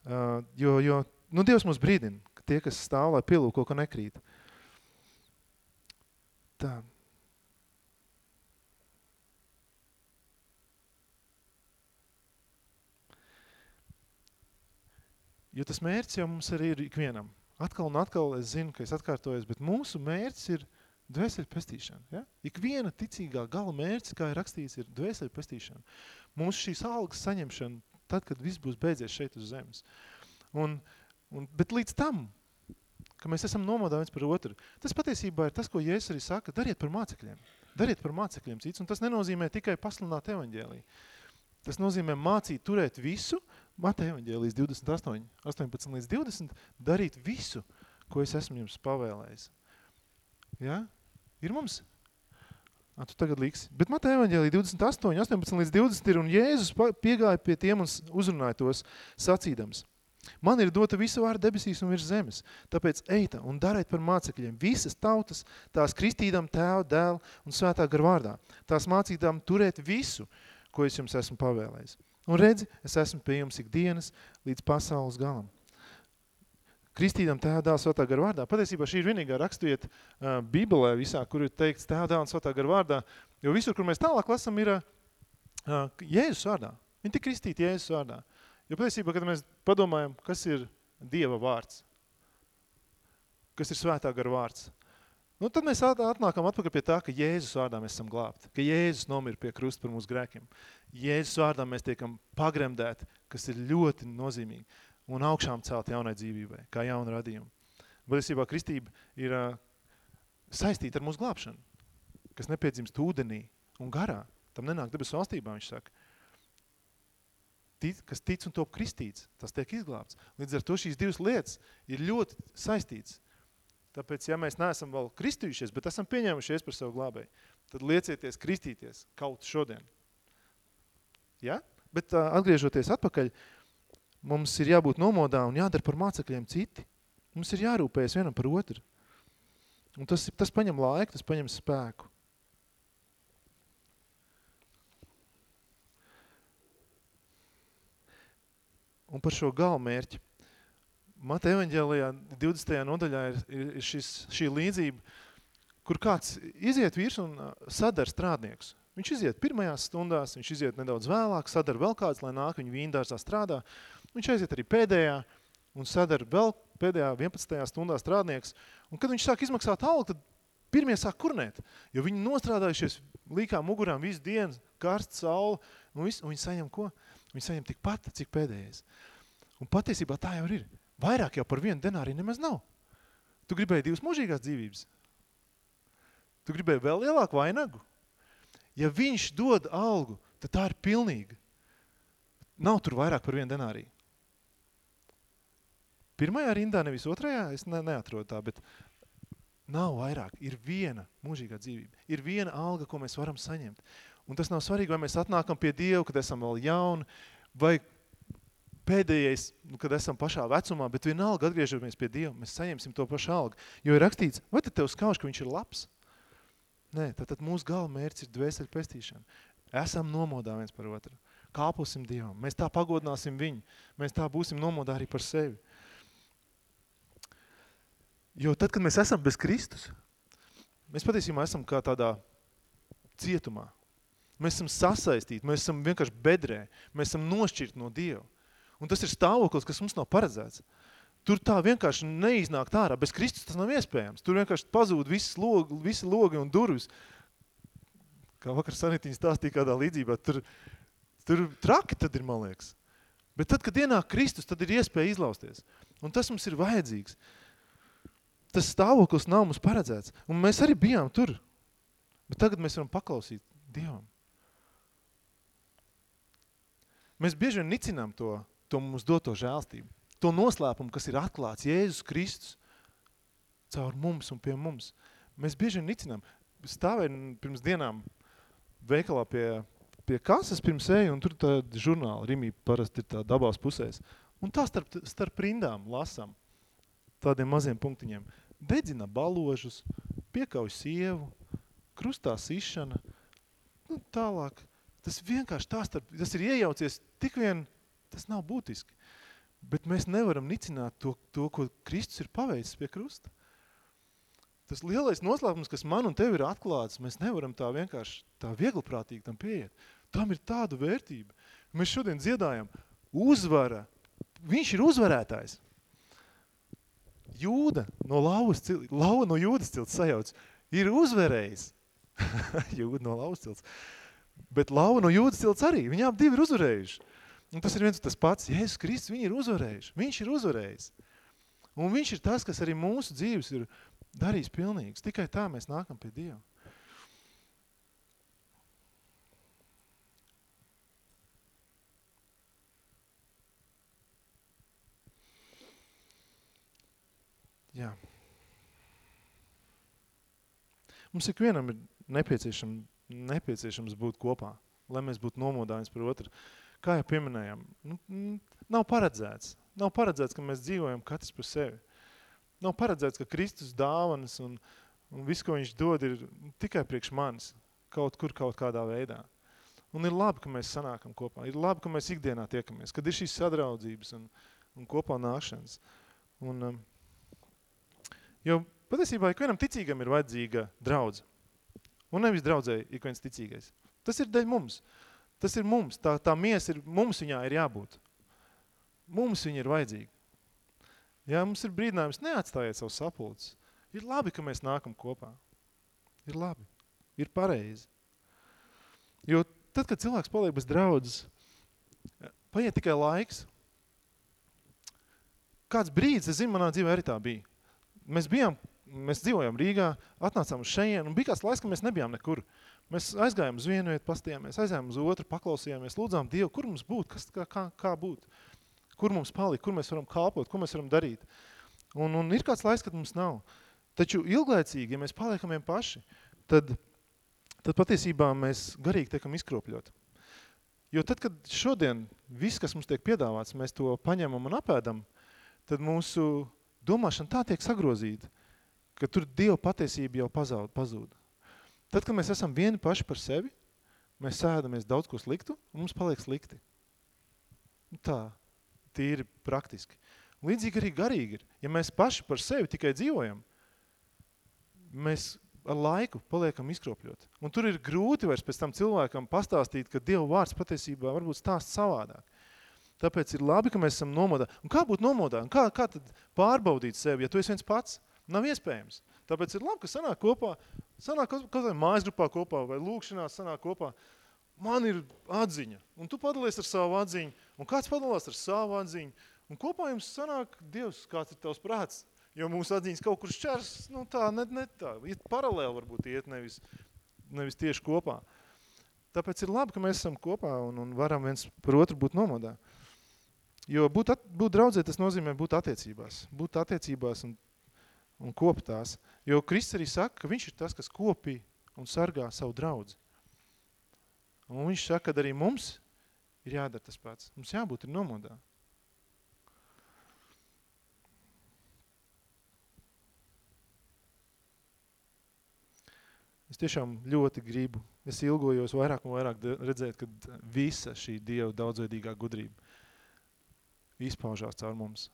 Uh, jo, jo, nu Dievs mums brīdina, ka tie, kas stāv, lai pielūko, ka nekrīt. Tā. Jo tas mērķis jau mums arī ir ikvienam. Atkal un atkal es zinu, ka es atkārtojos, bet mūsu mērķis ir dvēseli pestīšana. Ja? Ik viena ticīgā gala mērķis, kā ir rakstīts, ir dvēseli pestīšana. Mūsu šīs algas saņemšana, tad, kad viss būs beidzies šeit uz zemes. Un, un, bet līdz tam, ka mēs esam nomodā viens par otru, tas patiesībā ir tas, ko Jēzus arī saka, dariet par mācekļiem. Dariet par mācekļiem cits, un tas nenozīmē tikai pasludināt evaņģēliju. Tas nozīmē mācīt turēt visu, Mateja evaņģēlijas 28, 18 līdz 20, darīt visu, ko es esmu jums pavēlējis. Ja? Ir mums? A, tu tagad liks. Bet Mateja evaņģēlija 28, 18 līdz 20 ir, un Jēzus piegāja pie tiem un uzrunāja tos sacīdams. Man ir dota visa vārda debesīs un virs zemes, tāpēc eita un dariet par mācekļiem visas tautas, tās kristīdam tēvu, dēlu un svētā gar vārdā, tās mācītām turēt visu, ko es jums esmu pavēlējis. Un redzi, es esmu pie jums ikdienas līdz pasaules galam. Kristīdam dēls svētā gar vārdā. Patiesībā šī ir vienīgā raksturiet uh, Bībelē visā, kur ir teikts dēls un svētā gar vārdā, jo visur, kur mēs tālāk lasam, ir uh, Jēzus vārdā. Viņi tik kristīti Jēzus vārdā. Jo patiesībā, kad mēs padomājam, kas ir Dieva vārds, kas ir svētā gar vārds, Nu, tad mēs atnākam atpakaļ pie tā, ka Jēzus vārdā mēs esam glābti, ka Jēzus nomir pie krusta par mūsu grēkiem. Jēzus vārdā mēs tiekam pagremdēti, kas ir ļoti nozīmīgi, un augšām celt jaunai dzīvībai, kā jaunu radījumu. Patiesībā kristība ir uh, saistīta ar mūsu glābšanu, kas nepiedzimst ūdenī un garā. Tam nenāk debesu valstībā, viņš saka. Tic, kas tic un top kristīts, tas tiek izglābts. Līdz ar to šīs divas lietas ir ļoti saistītas. Tāpēc, ja mēs neesam vēl kristījušies, bet esam pieņēmušies par savu glābēju, tad liecieties kristīties kaut šodien. Ja? Bet uh, atgriežoties atpakaļ, mums ir jābūt nomodā un jādara par mācekļiem citi. Mums ir jārūpējas vienam par otru. Un tas, tas paņem laiku, tas paņem spēku. Un par šo galmērķi Mata evaņģēlijā 20. nodaļā ir, ir šis, šī līdzība, kur kāds iziet vīrs un sadara strādniekus. Viņš iziet pirmajās stundās, viņš iziet nedaudz vēlāk, sadara vēl kāds, lai nāk viņa vīndārsā strādā. Viņš aiziet arī pēdējā un sadara vēl pēdējā 11. stundā strādnieks. Un kad viņš sāk izmaksāt algu, tad pirmie sāk kurnēt, jo viņi nostrādājušies līkā mugurām visu dienu, karsts, saule, un, visu, un viņi saņem ko? Viņi saņem tikpat, cik pēdējais. Un patiesībā tā jau ir. Vairāk jau par vienu denāriju nemaz nav. Tu gribēji divas mūžīgās dzīvības. Tu gribēji vēl lielāku vainagu. Ja viņš dod algu, tad tā ir pilnīga. Nav tur vairāk par vienu denāriju. Pirmajā rindā, nevis otrajā, es ne, neatrodu tā, bet nav vairāk. Ir viena mūžīgā dzīvība. Ir viena alga, ko mēs varam saņemt. Un tas nav svarīgi, vai mēs atnākam pie Dieva, kad esam vēl jauni, vai pēdējais, nu, kad esam pašā vecumā, bet vienalga atgriežamies pie Dieva, mēs saņemsim to pašu algu. Jo ir rakstīts, vai tad tev skauž, ka viņš ir labs? Nē, tad, tad mūsu galva mērķis ir dvēseli pestīšana. Esam nomodā viens par otru. Kāposim Dievam. Mēs tā pagodināsim viņu. Mēs tā būsim nomodā arī par sevi. Jo tad, kad mēs esam bez Kristus, mēs patiesībā esam kā tādā cietumā. Mēs esam sasaistīti, mēs esam vienkārši bedrē, mēs esam nošķirti no Dieva. Un tas ir stāvoklis, kas mums nav paredzēts. Tur tā vienkārši neiznāk ārā. Bez Kristus tas nav iespējams. Tur vienkārši pazūd visi logi, visi logi un durvis. Kā vakar Sanitiņa stāstīja kādā līdzībā, tur, tur traki tad ir, man liekas. Bet tad, kad ienāk Kristus, tad ir iespēja izlausties. Un tas mums ir vajadzīgs. Tas stāvoklis nav mums paredzēts. Un mēs arī bijām tur. Bet tagad mēs varam paklausīt Dievam. Mēs bieži vien nicinām to, to mums doto žēlstību. To noslēpumu, kas ir atklāts Jēzus Kristus caur mums un pie mums. Mēs bieži vien nicinām. Stāvēju pirms dienām veikalā pie, pie kases pirms eju, un tur tāda žurnāla, Rimī parasti ir tā dabās pusēs. Un tā starp, starp rindām lasām tādiem maziem punktiņiem. Dedzina baložus, piekauj sievu, krustā sišana, nu, tālāk. Tas vienkārši tā starp, tas ir iejaucies tik vien, tas nav būtiski. Bet mēs nevaram nicināt to, to ko Kristus ir paveicis pie krusta. Tas lielais noslēpums, kas man un tev ir atklāts, mēs nevaram tā vienkārši tā viegliprātīgi tam pieiet. Tam ir tāda vērtība. Mēs šodien dziedājam uzvara. Viņš ir uzvarētājs. Jūda no lauvas lauva no jūdas cilts sajauc, ir uzvarējis. jūda no lauvas cilts. Bet lauva no jūdas cilts arī. Viņi ap divi ir uzvarējuši. Un tas ir viens tas pats. Jēzus Kristus, viņi ir uzvarējuši. Viņš ir uzvarējis. Un viņš ir tas, kas arī mūsu dzīves ir darījis pilnīgs. Tikai tā mēs nākam pie Dieva. Jā. Mums ikvienam ir nepieciešams, nepieciešams būt kopā, lai mēs būtu nomodājums par otru. Kā jau pieminējām, nu, nav paredzēts. Nav paredzēts, ka mēs dzīvojam katrs par sevi. Nav paredzēts, ka Kristus dāvanas un, un viss, ko viņš dod, ir tikai priekš manis, kaut kur, kaut kādā veidā. Un ir labi, ka mēs sanākam kopā. Ir labi, ka mēs ikdienā tiekamies, kad ir šīs sadraudzības un, un kopā nākšanas. Un, um, Jo patiesībā ikvienam ticīgam ir vajadzīga draudze. Un nevis draudzēji ik viens ticīgais. Tas ir dēļ mums. Tas ir mums. Tā, tā miesa ir, mums viņā ir jābūt. Mums viņa ir vajadzīga. Ja mums ir brīdinājums, neatstājiet savu sapulces. Ir labi, ka mēs nākam kopā. Ir labi. Ir pareizi. Jo tad, kad cilvēks paliek bez draudzes, paiet tikai laiks. Kāds brīdis, es zinu, manā dzīvē arī tā bija mēs bijām, mēs dzīvojām Rīgā, atnācām uz šeien, un bija kāds laiks, ka mēs nebijām nekur. Mēs aizgājām uz vienu vietu, pastījāmies, aizgājām uz otru, paklausījāmies, lūdzām Dievu, kur mums būt, kas, kā, kā, kā būt, kur mums palikt, kur mēs varam kalpot, ko mēs varam darīt. Un, un ir kāds laiks, kad mums nav. Taču ilglaicīgi, ja mēs paliekam vien paši, tad, tad patiesībā mēs garīgi tiekam izkropļot. Jo tad, kad šodien viss, kas mums tiek piedāvāts, mēs to paņemam un apēdam, tad mūsu domāšana tā tiek sagrozīta, ka tur Dieva patiesība jau pazaud, pazūd. Tad, kad mēs esam vieni paši par sevi, mēs sēdamies daudz ko sliktu, un mums paliek slikti. Nu tā, tīri praktiski. Līdzīgi arī garīgi ir. Ja mēs paši par sevi tikai dzīvojam, mēs ar laiku paliekam izkropļot. Un tur ir grūti vairs pēc tam cilvēkam pastāstīt, ka Dieva vārds patiesībā varbūt stāst savādāk. Tāpēc ir labi, ka mēs esam nomodā. Un kā būt nomodā? Un kā, kā tad pārbaudīt sevi, ja tu esi viens pats? Nav iespējams. Tāpēc ir labi, ka sanāk kopā, sanāk kaut kādā mājas grupā kopā vai lūkšanās sanāk kopā. Man ir atziņa, un tu padalies ar savu atziņu, un kāds padalās ar savu atziņu. Un kopā jums sanāk, Dievs, kāds ir tavs prāts. Jo mūsu atziņas kaut kur šķers, nu tā, ne, ne tā. Iet paralēli varbūt iet, nevis, nevis tieši kopā. Tāpēc ir labi, ka mēs esam kopā un, un varam viens par otru būt nomodā. Jo būt, at, būt draudzē, tas nozīmē būt attiecībās. Būt attiecībās un, un kopt tās. Jo Kristus arī saka, ka viņš ir tas, kas kopī un sargā savu draudzi. Un viņš saka, ka arī mums ir jādara tas pats. Mums jābūt ir nomodā. Es tiešām ļoti gribu, es ilgojos vairāk un vairāk redzēt, ka visa šī Dieva daudzveidīgā gudrība izpaužās caur mums,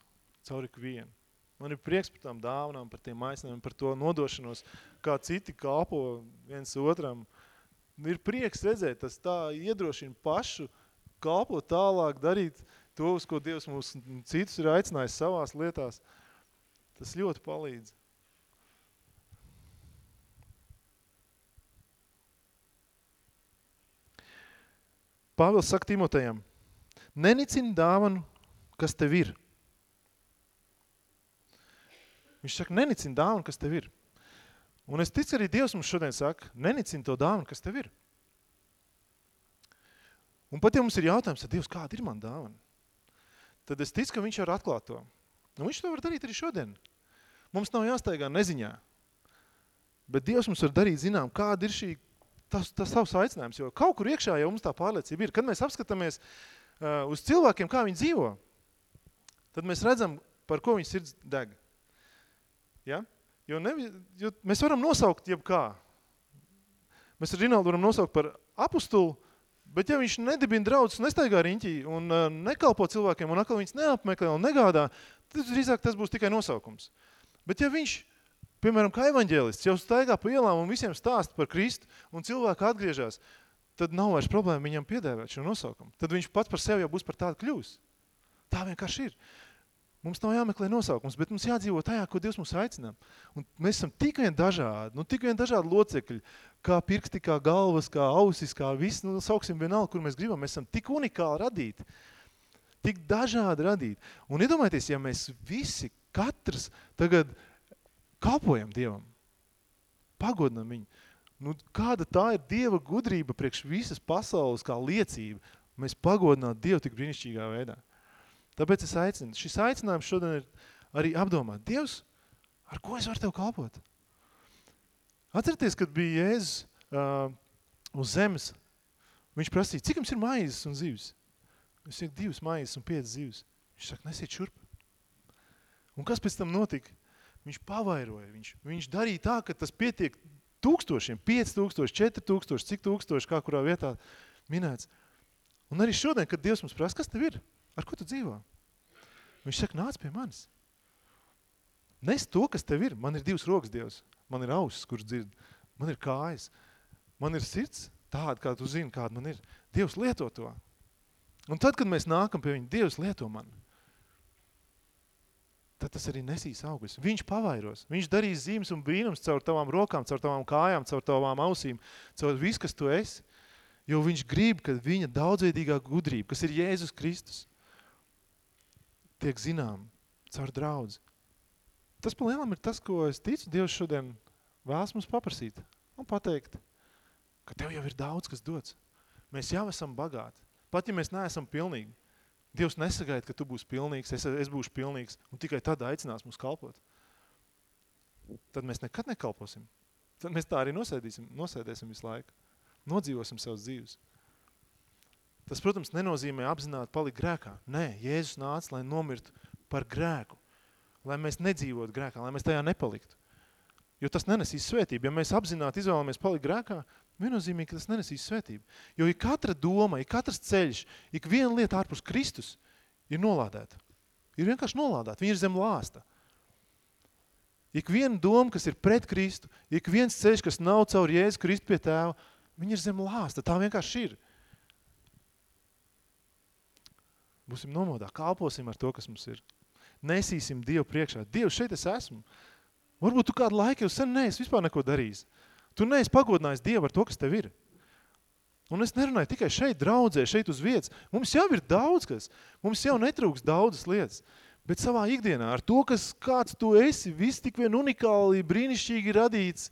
caur ikvienu. Man ir prieks par tām dāvanām, par tiem aicinājumiem, par to nodošanos, kā citi kalpo viens otram. Ir prieks redzēt, tas tā iedrošina pašu kalpot tālāk, darīt to, uz ko Dievs mūs citus ir aicinājis savās lietās. Tas ļoti palīdz. Pāvils saka Timotejam, nenicini dāvanu, kas tev ir. Viņš saka, nenicini dāvanu, kas tev ir. Un es ticu arī Dievs mums šodien saka, nenicini to dāvanu, kas tev ir. Un pat ja mums ir jautājums, tad Dievs, kāda ir man dāvana? Tad es ticu, ka viņš var atklāt to. Un viņš to var darīt arī šodien. Mums nav jāstaigā neziņā. Bet Dievs mums var darīt zinām, kāda ir šī tas, tas savs aicinājums, jo kaut kur iekšā jau mums tā pārliecība ir. Kad mēs apskatāmies uh, uz cilvēkiem, kā viņi dzīvo, tad mēs redzam, par ko viņas sirds deg. Ja? Jo, nevi, jo mēs varam nosaukt jebkā. Mēs ar Rinaldu varam nosaukt par apustulu, bet ja viņš nedibina draudzes, nestaigā riņķī un uh, nekalpo cilvēkiem un atkal viņas neapmeklē un negādā, tad drīzāk tas būs tikai nosaukums. Bet ja viņš piemēram, kā evaņģēlists, jau staigā pa ielām un visiem stāst par Kristu, un cilvēki atgriežas, tad nav vairs problēma viņam piedēvēt šo nosaukumu. Tad viņš pats par sevi jau būs par tādu kļūs. Tā vienkārši ir. Mums nav jāmeklē nosaukums, bet mums jādzīvo tajā, ko Dievs mums aicina. Un mēs esam tik vien dažādi, nu tik vien dažādi locekļi, kā pirksti, kā galvas, kā ausis, kā viss, nu sauksim vienalga, kur mēs gribam. Mēs esam tik unikāli radīti, tik dažādi radīti. Un iedomājieties, ja mēs visi, katrs tagad kalpojam Dievam, pagodinam viņu. Nu, kāda tā ir Dieva gudrība priekš visas pasaules kā liecība, mēs pagodināt Dievu tik brīnišķīgā veidā. Tāpēc es aicinu, šis aicinājums šodien ir arī apdomāt. Dievs, ar ko es varu Tev kalpot? Atcerieties, kad bija Jēzus uh, uz zemes, viņš prasīja, cik jums ir maizes un zivs? Viņš saka, divas maizes un piecas zivs. Viņš saka, nesiet šurp. Un kas pēc tam notika? Viņš pavairoja, viņš, viņš darīja tā, ka tas pietiek tūkstošiem, 5000, 4000, cik tūkstoši, kā kurā vietā minēts. Un arī šodien, kad Dievs mums prasa, kas tev ir? Ar ko tu dzīvo? Viņš saka, nāc pie manis. Nes to, kas tev ir. Man ir divas rokas Dievs. Man ir ausis, kurš dzird. Man ir kājas. Man ir sirds tāda, kā tu zini, kāda man ir. Dievs lieto to. Un tad, kad mēs nākam pie viņa, Dievs lieto mani tad tas arī nesīs augļus. Viņš pavairos. Viņš darīs zīmes un brīnums caur tavām rokām, caur tavām kājām, caur tavām ausīm, caur visu, kas tu esi. Jo viņš grib, ka viņa daudzveidīgā gudrība, kas ir Jēzus Kristus, tiek zinām caur draudzi. Tas pa lielam ir tas, ko es ticu, Dievs šodien vēlas mums paprasīt un pateikt, ka tev jau ir daudz, kas dots. Mēs jau esam bagāti. Pat ja mēs neesam pilnīgi, Dievs nesagaida, ka tu būsi pilnīgs, es, es būšu pilnīgs, un tikai tad aicinās mums kalpot. Tad mēs nekad nekalposim. Tad mēs tā arī nosēdīsim, nosēdēsim visu laiku. Nodzīvosim savus dzīves. Tas, protams, nenozīmē apzināti palikt grēkā. Nē, Jēzus nāca, lai nomirtu par grēku. Lai mēs nedzīvotu grēkā, lai mēs tajā nepaliktu. Jo tas nenesīs svētību. Ja mēs apzināti izvēlamies palikt grēkā, viennozīmīgi, ka tas nenesīs svētību. Jo ik katra doma, ik katrs ceļš, ik viena lieta ārpus Kristus ir nolādēta. Ir vienkārši nolādēta. Viņa ir zem lāsta. Ik viena doma, kas ir pret Kristu, ik viens ceļš, kas nav caur Jēzu Kristu pie tēva, viņa ir zem lāsta. Tā vienkārši ir. Būsim nomodā, kalposim ar to, kas mums ir. Nesīsim Dievu priekšā. Dievs, šeit es esmu. Varbūt tu kādu laiku jau sen neesi vispār neko darījis. Tu neesi pagodinājis Dievu ar to, kas tev ir. Un es nerunāju tikai šeit draudzē, šeit uz vietas. Mums jau ir daudz kas. Mums jau netrūks daudzas lietas. Bet savā ikdienā ar to, kas kāds tu esi, viss tik vien unikāli, brīnišķīgi radīts,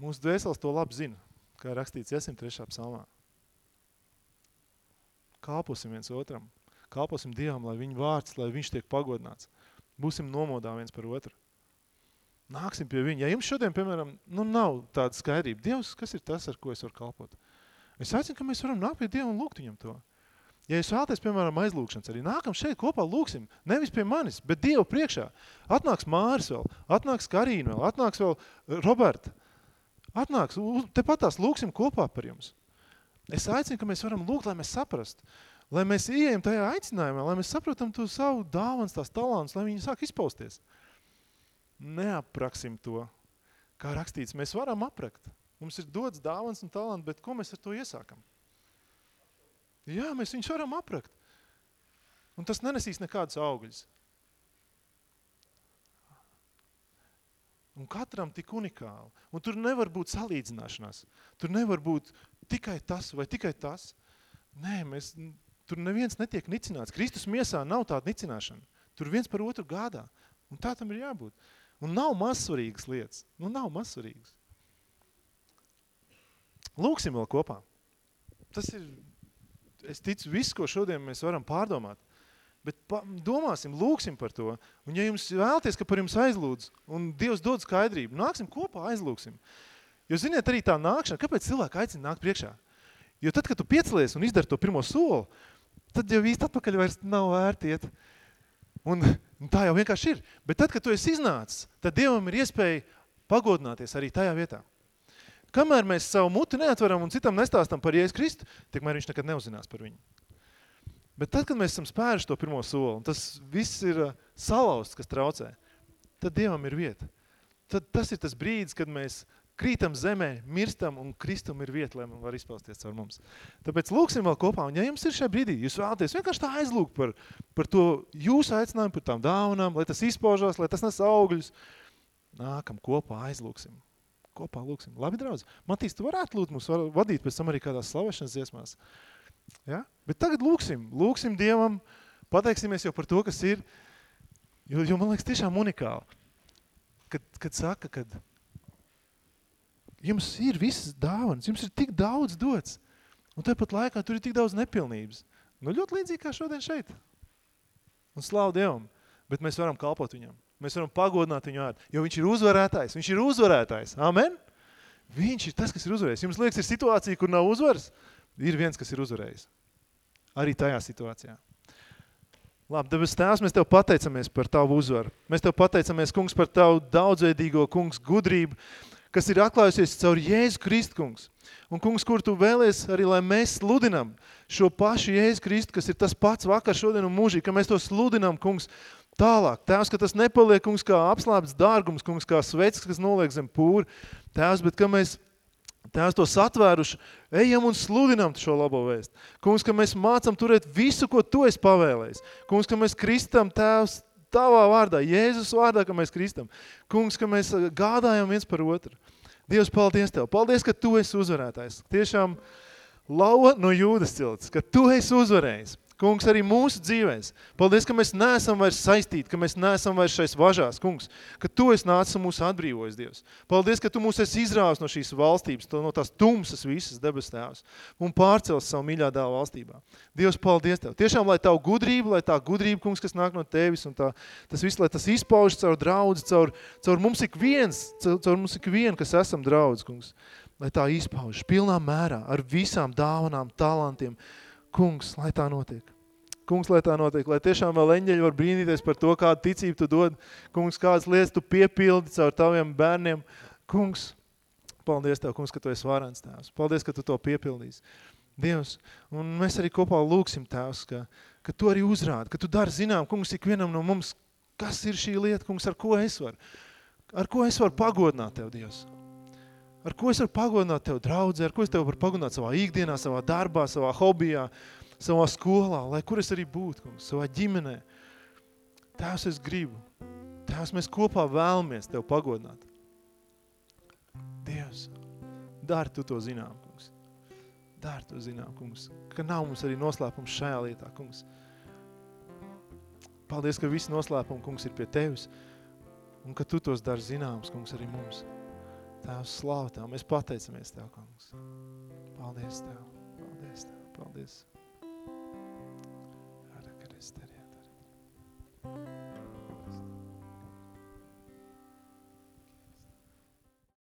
mūsu dvēseles to labi zina, kā rakstīts 103. psalmā. Kalposim viens otram. Kalposim Dievam, lai viņa vārds, lai viņš tiek pagodināts. Būsim nomodā viens par otru. Nāksim pie viņa. Ja jums šodien, piemēram, nu, nav tāda skaidrība, Dievs, kas ir tas, ar ko es varu kalpot? Es aicinu, ka mēs varam nākt pie Dieva un lūgt viņam to. Ja jūs vēlaties, piemēram, aizlūkšanas, arī nākam šeit kopā lūksim, nevis pie manis, bet Dievu priekšā. Atnāks Māris vēl, atnāks Karīna vēl, atnāks vēl Roberta. Atnāks, uz- tepat tās lūksim kopā par jums. Es aicinu, ka mēs varam lūgt, lai mēs saprastu, lai mēs ieejam tajā aicinājumā, lai mēs saprotam to savu dāvans, tās talants, lai viņi sāk izpausties. Neapraksim to, kā rakstīts, mēs varam aprakt. Mums ir dots dāvans un talanti, bet ko mēs ar to iesākam? Jā, mēs viņus varam aprakt. Un tas nenesīs nekādas augļas. Un katram tik unikāli. Un tur nevar būt salīdzināšanās. Tur nevar būt tikai tas vai tikai tas. Nē, mēs, tur neviens netiek nicināts. Kristus miesā nav tāda nicināšana. Tur viens par otru gādā. Un tā tam ir jābūt. Un nav mazsvarīgas lietas. Nu, nav mazsvarīgas. Lūksim vēl kopā. Tas ir, es ticu, viss, ko šodien mēs varam pārdomāt. Bet pa, domāsim, lūksim par to. Un ja jums vēlties, ka par jums aizlūdz, un Dievs dod skaidrību, nāksim kopā, aizlūksim. Jo ziniet, arī tā nākšana, kāpēc cilvēki aicina nākt priekšā? Jo tad, kad tu piecelies un izdari to pirmo soli, tad jau īsti atpakaļ vairs nav vērti iet. Un, un tā jau vienkārši ir. Bet tad, kad tu esi iznācis, tad Dievam ir iespēja pagodināties arī tajā vietā. Kamēr mēs savu muti neatveram un citam nestāstam par Jēzus Kristu, tikmēr viņš nekad neuzinās par viņu. Bet tad, kad mēs esam spēruši to pirmo soli, un tas viss ir uh, salausts, kas traucē, tad Dievam ir vieta. Tad tas ir tas brīdis, kad mēs krītam zemē, mirstam un Kristum ir vieta, lai man var izpausties caur mums. Tāpēc lūksim vēl kopā, un ja jums ir šajā brīdī, jūs vēlaties vienkārši tā aizlūgt par, par to jūsu aicinājumu, par tām dāvanām, lai tas izpaužās, lai tas nes augļus, nākam kopā aizlūksim. Kopā lūksim. Labi, draudz. Matīs, tu varētu lūgt mums var vadīt pēc tam arī kādās slavēšanas dziesmās. Ja? Bet tagad lūksim, lūksim Dievam, pateiksimies jau par to, kas ir, jo, jo man liekas tiešām unikāli, kad, kad saka, kad jums ir visas dāvanas, jums ir tik daudz dots, un tāpat laikā tur ir tik daudz nepilnības. Nu, ļoti līdzīgi kā šodien šeit. Un slāv Dievam, bet mēs varam kalpot viņam. Mēs varam pagodināt viņu ārdu, jo viņš ir uzvarētājs. Viņš ir uzvarētājs. Amen? Viņš ir tas, kas ir uzvarējis. Jums liekas, ir situācija, kur nav uzvaras? Ir viens, kas ir uzvarējis. Arī tajā situācijā. Labi, debes tēvs, mēs Tev pateicamies par Tavu uzvaru. Mēs Tev pateicamies, kungs, par Tavu daudzveidīgo, kungs, gudrību, kas ir atklājusies caur Jēzu Kristu, kungs. Un, kungs, kur Tu vēlies arī, lai mēs sludinam šo pašu Jēzu Kristu, kas ir tas pats vakar, šodien un mūžīgi, ka mēs to sludinam, kungs, tālāk. Tēvs, ka tas nepaliek, kungs, kā apslāpts dārgums, kungs, kā svecs, kas noliek zem pūri. Tēvs, bet ka mēs Tēvs to satvēruši, ejam un sludinām šo labo vēstu. Kungs, ka mēs mācam turēt visu, ko Tu esi pavēlējis. Kungs, ka mēs kristam, Tēvs, Tavā vārdā, Jēzus vārdā, ka mēs kristam. Kungs, ka mēs gādājam viens par otru. Dievs, paldies Tev. Paldies, ka Tu esi uzvarētājs. Tiešām lauva no jūdas cilts, ka Tu esi uzvarējis. Kungs, arī mūsu dzīvēs. Paldies, ka mēs neesam vairs saistīti, ka mēs neesam vairs šais važās, kungs, ka Tu esi nācis un mūs atbrīvojis, Dievs. Paldies, ka Tu mūs esi izrāvis no šīs valstības, no tās tumsas visas debes tēvs un pārcels savu mīļā dēla valstībā. Dievs, paldies Tev. Tiešām, lai Tavu gudrību, lai tā gudrība, kungs, kas nāk no Tevis un tā, tas viss, lai tas izpaužas caur draudzi, caur, caur mums ik viens, caur, caur mums ik vien, kas esam draudz, kungs, lai tā izpaužas pilnā mērā ar visām dāvanām, talantiem, kungs, lai tā notiek. Kungs, lai tā notiek, lai tiešām vēl eņģeļi var brīnīties par to, kādu ticību tu dod. Kungs, kādas lietas tu piepildi caur taviem bērniem. Kungs, paldies Tev, kungs, ka Tu esi varants Tēvs. Paldies, ka Tu to piepildīsi. Dievs, un mēs arī kopā lūksim Tēvs, ka, ka Tu arī uzrādi, ka Tu dari zinām, kungs, ikvienam no mums, kas ir šī lieta, kungs, ar ko es varu, ar ko es varu pagodināt Tev, Dievs. Ar ko es varu pagodināt Tev draudzē, ar ko es Tev varu pagodināt savā ikdienā, savā darbā, savā hobijā, savā skolā, lai kur es arī būtu, kungs, savā ģimenē. Tēvs, es gribu. Tēvs, mēs kopā vēlamies Tev pagodināt. Dievs, dari Tu to zinām, kungs. Dari to zinām, kungs. Ka nav mums arī noslēpums šajā lietā, kungs. Paldies, ka visi noslēpumi, kungs, ir pie Tevis. Un ka Tu tos dari zināms, kungs, arī mums. Tēvs, slāv Tev. Mēs pateicamies Tev, kungs. Paldies Tev. Paldies Tev. Paldies. Ara, kad es darīju.